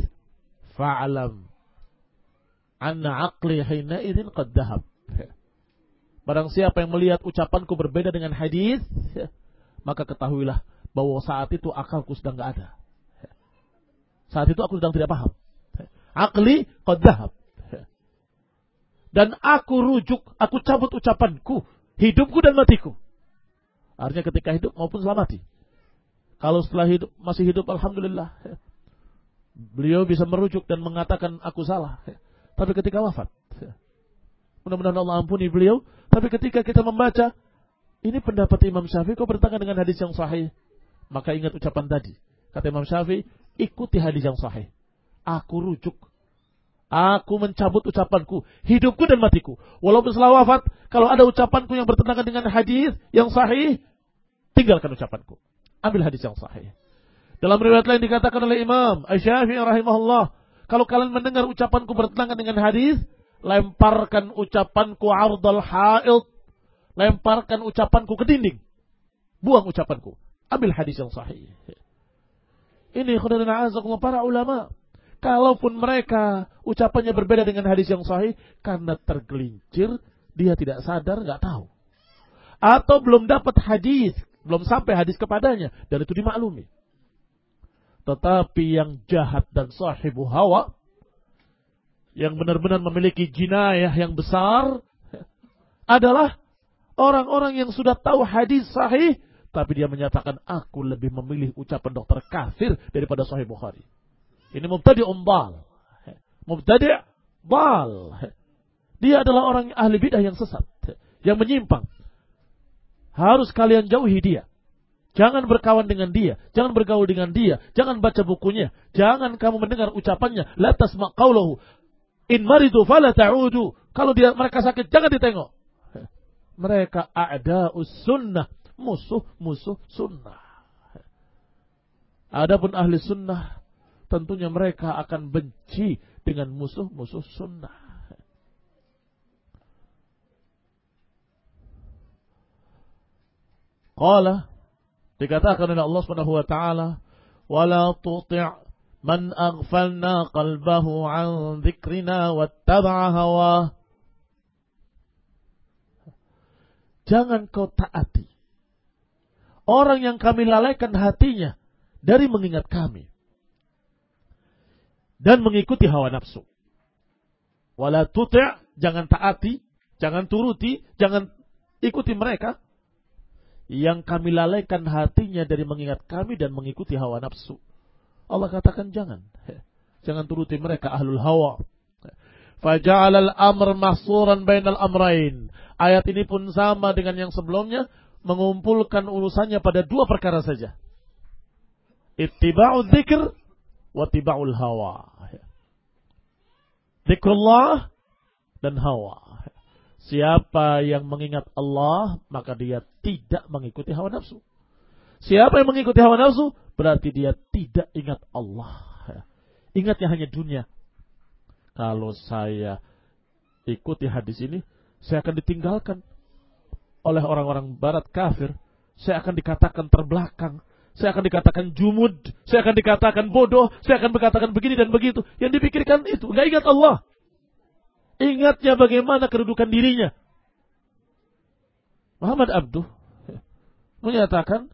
fa'lam anna aqli hina idzin qad dahab. Barang siapa yang melihat ucapanku berbeda dengan hadis, maka ketahuilah bahwa saat itu akalku sedang tidak ada. Saat itu aku sedang tidak paham. Akli qad. Dan aku rujuk, aku cabut ucapanku, hidupku dan matiku. Artinya ketika hidup maupun setelah mati. Kalau setelah hidup masih hidup alhamdulillah. Beliau bisa merujuk dan mengatakan aku salah. Tapi ketika wafat, mudah-mudahan Allah ampuni beliau, tapi ketika kita membaca, ini pendapat Imam Syafi'i kok bertentangan dengan hadis yang sahih. Maka ingat ucapan tadi. Kata Imam Syafi'i, ikuti hadis yang sahih. Aku rujuk. Aku mencabut ucapanku, hidupku dan matiku. Walaupun setelah wafat, kalau ada ucapanku yang bertentangan dengan hadis yang sahih, tinggalkan ucapanku. Ambil hadis yang sahih. Dalam riwayat lain dikatakan oleh Imam Syafi'i rahimahullah, kalau kalian mendengar ucapanku bertentangan dengan hadis, lemparkan ucapanku ardal ha'id, lemparkan ucapanku ke dinding. Buang ucapanku. Ambil hadis yang sahih. Ini khudana azakullah para ulama. Kalaupun mereka ucapannya berbeda dengan hadis yang sahih, karena tergelincir, dia tidak sadar, nggak tahu. Atau belum dapat hadis, belum sampai hadis kepadanya, dan itu dimaklumi. Tetapi yang jahat dan sahibu hawa, yang benar-benar memiliki jinayah yang besar adalah orang-orang yang sudah tahu hadis sahih tapi dia menyatakan aku lebih memilih ucapan dokter kafir daripada sahih Bukhari. Ini mubtadi umbal. Mubtadi bal. Dia adalah orang ahli bidah yang sesat, yang menyimpang. Harus kalian jauhi dia. Jangan berkawan dengan dia, jangan bergaul dengan dia, jangan baca bukunya, jangan kamu mendengar ucapannya. La tasma' qawlahu. In maridu fala ta'udu. Kalau dia mereka sakit jangan ditengok. Mereka ada sunnah, musuh-musuh sunnah. Adapun ahli sunnah, tentunya mereka akan benci dengan musuh-musuh sunnah. Qala dikatakan oleh Allah Subhanahu wa taala, "Wala tuti' Man أغفلنا qalbahu an ذكرنا واتبع هواه Jangan kau taati. Orang yang kami lalaikan hatinya dari mengingat kami. Dan mengikuti hawa nafsu. Wala tuti' jangan taati, jangan turuti, jangan ikuti mereka yang kami lalaikan hatinya dari mengingat kami dan mengikuti hawa nafsu. Allah katakan jangan. Jangan turuti mereka ahlul hawa. Faja'alal amr mahsuran bainal amrain. Ayat ini pun sama dengan yang sebelumnya. Mengumpulkan urusannya pada dua perkara saja. Ittiba'u dzikr wa tiba'ul hawa. Zikrullah dan hawa. Siapa yang mengingat Allah, maka dia tidak mengikuti hawa nafsu. Siapa yang mengikuti hawa nafsu, berarti dia tidak ingat Allah. Ingatnya hanya dunia. Kalau saya ikuti hadis ini, saya akan ditinggalkan oleh orang-orang barat kafir, saya akan dikatakan terbelakang, saya akan dikatakan jumud, saya akan dikatakan bodoh, saya akan dikatakan begini dan begitu. Yang dipikirkan itu, nggak ingat Allah. Ingatnya bagaimana kedudukan dirinya. Muhammad Abduh menyatakan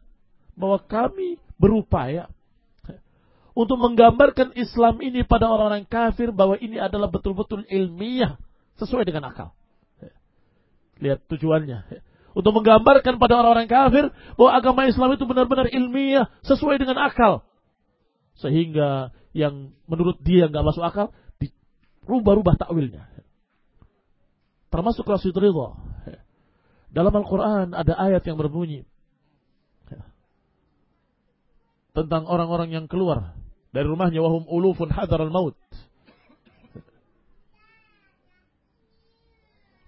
bahwa kami berupaya untuk menggambarkan Islam ini pada orang-orang kafir bahwa ini adalah betul-betul ilmiah sesuai dengan akal. Lihat tujuannya. Untuk menggambarkan pada orang-orang kafir bahwa agama Islam itu benar-benar ilmiah sesuai dengan akal. Sehingga yang menurut dia nggak masuk akal dirubah-rubah takwilnya. Termasuk Rasul. Dalam Al-Quran ada ayat yang berbunyi tentang orang-orang yang keluar dari rumahnya wahum ulufun hadar al-maut.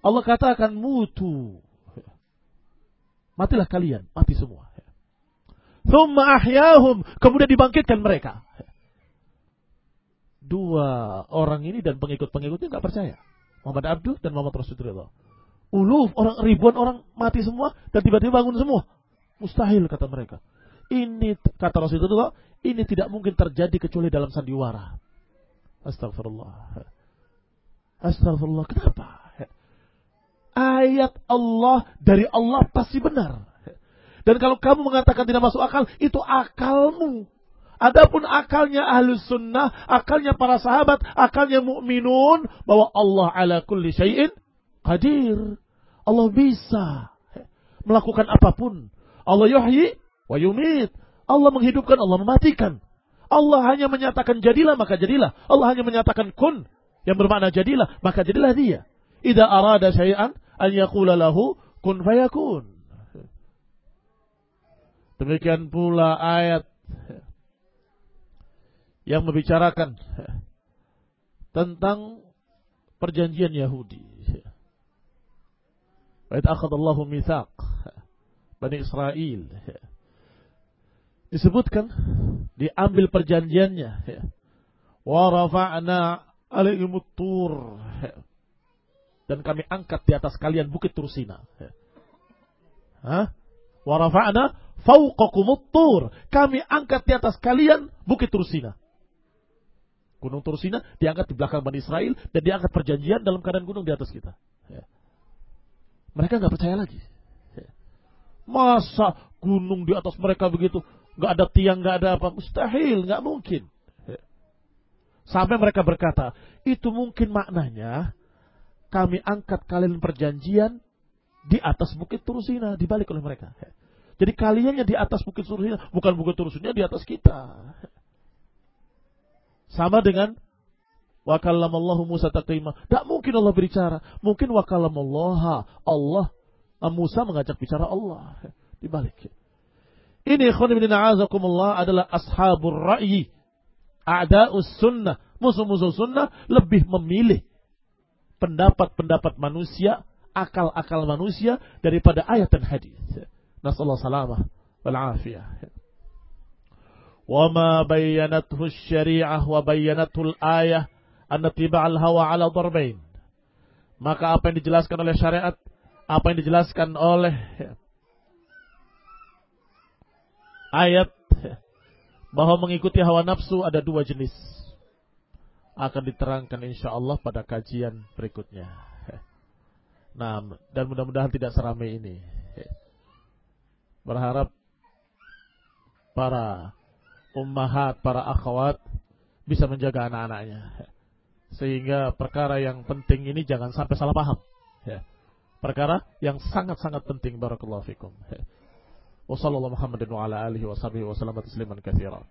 Allah katakan mutu. Matilah kalian, mati semua. Thumma ahyahum, kemudian dibangkitkan mereka. Dua orang ini dan pengikut-pengikutnya nggak percaya. Muhammad Abdul dan Muhammad Rasulullah. Uluf, orang ribuan orang mati semua dan tiba-tiba bangun semua. Mustahil kata mereka. Ini kata Rasulullah, ini tidak mungkin terjadi kecuali dalam sandiwara. Astagfirullah. Astagfirullah. Kenapa? Ayat Allah dari Allah pasti benar. Dan kalau kamu mengatakan tidak masuk akal, itu akalmu. Adapun akalnya ahlus sunnah, akalnya para sahabat, akalnya mukminun bahwa Allah ala kulli syai'in hadir. Allah bisa melakukan apa pun. Allah yuhyi wa yumit. Allah menghidupkan, Allah mematikan. Allah hanya menyatakan jadilah, maka jadilah. Allah hanya menyatakan kun, yang bermakna jadilah, maka jadilah dia. Ida arada syai'an, an yakula lahu kun fayakun. Demikian pula ayat yang membicarakan tentang perjanjian Yahudi. Wa akhadallahu mithaq Bani Israel disebutkan diambil perjanjiannya ya. wa rafa'na tur dan kami angkat di atas kalian bukit Tursina ya. Hah? wa rafa'na kami angkat di atas kalian bukit Tursina Gunung Tursina diangkat di belakang Bani Israel dan diangkat perjanjian dalam keadaan gunung di atas kita. Ya. Mereka nggak percaya lagi. Ya. Masa gunung di atas mereka begitu? Nggak ada tiang, nggak ada apa, mustahil, nggak mungkin. Sampai mereka berkata, itu mungkin maknanya kami angkat kalian perjanjian di atas bukit Turusina, dibalik oleh mereka. Jadi kaliannya di atas bukit Turusina, bukan bukit Turusina di atas kita. Sama dengan wakalamallahu Musa taklima. Tidak mungkin Allah berbicara. Mungkin wakalamallah Allah Musa mengajak bicara Allah. Dibalik. Ini khonibin a'azakumullah adalah ashabur ra'yi. A'da'us sunnah. Musuh-musuh sunnah lebih memilih pendapat-pendapat manusia, akal-akal manusia daripada ayat dan hadis. Nasallahu salamah wal afiyah. وما بينته الشريعة وبينته الآية أن اتباع الهوى على ضربين maka apa yang dijelaskan oleh syariat apa yang dijelaskan oleh ayat bahwa mengikuti hawa nafsu ada dua jenis. Akan diterangkan insya Allah pada kajian berikutnya. Nah, dan mudah-mudahan tidak seramai ini. Berharap para ummahat, para akhwat bisa menjaga anak-anaknya. Sehingga perkara yang penting ini jangan sampai salah paham. Perkara yang sangat-sangat penting. Barakallahu fikum. وصلى الله محمد وعلى آله وصحبه وسلم تسليما كثيرا.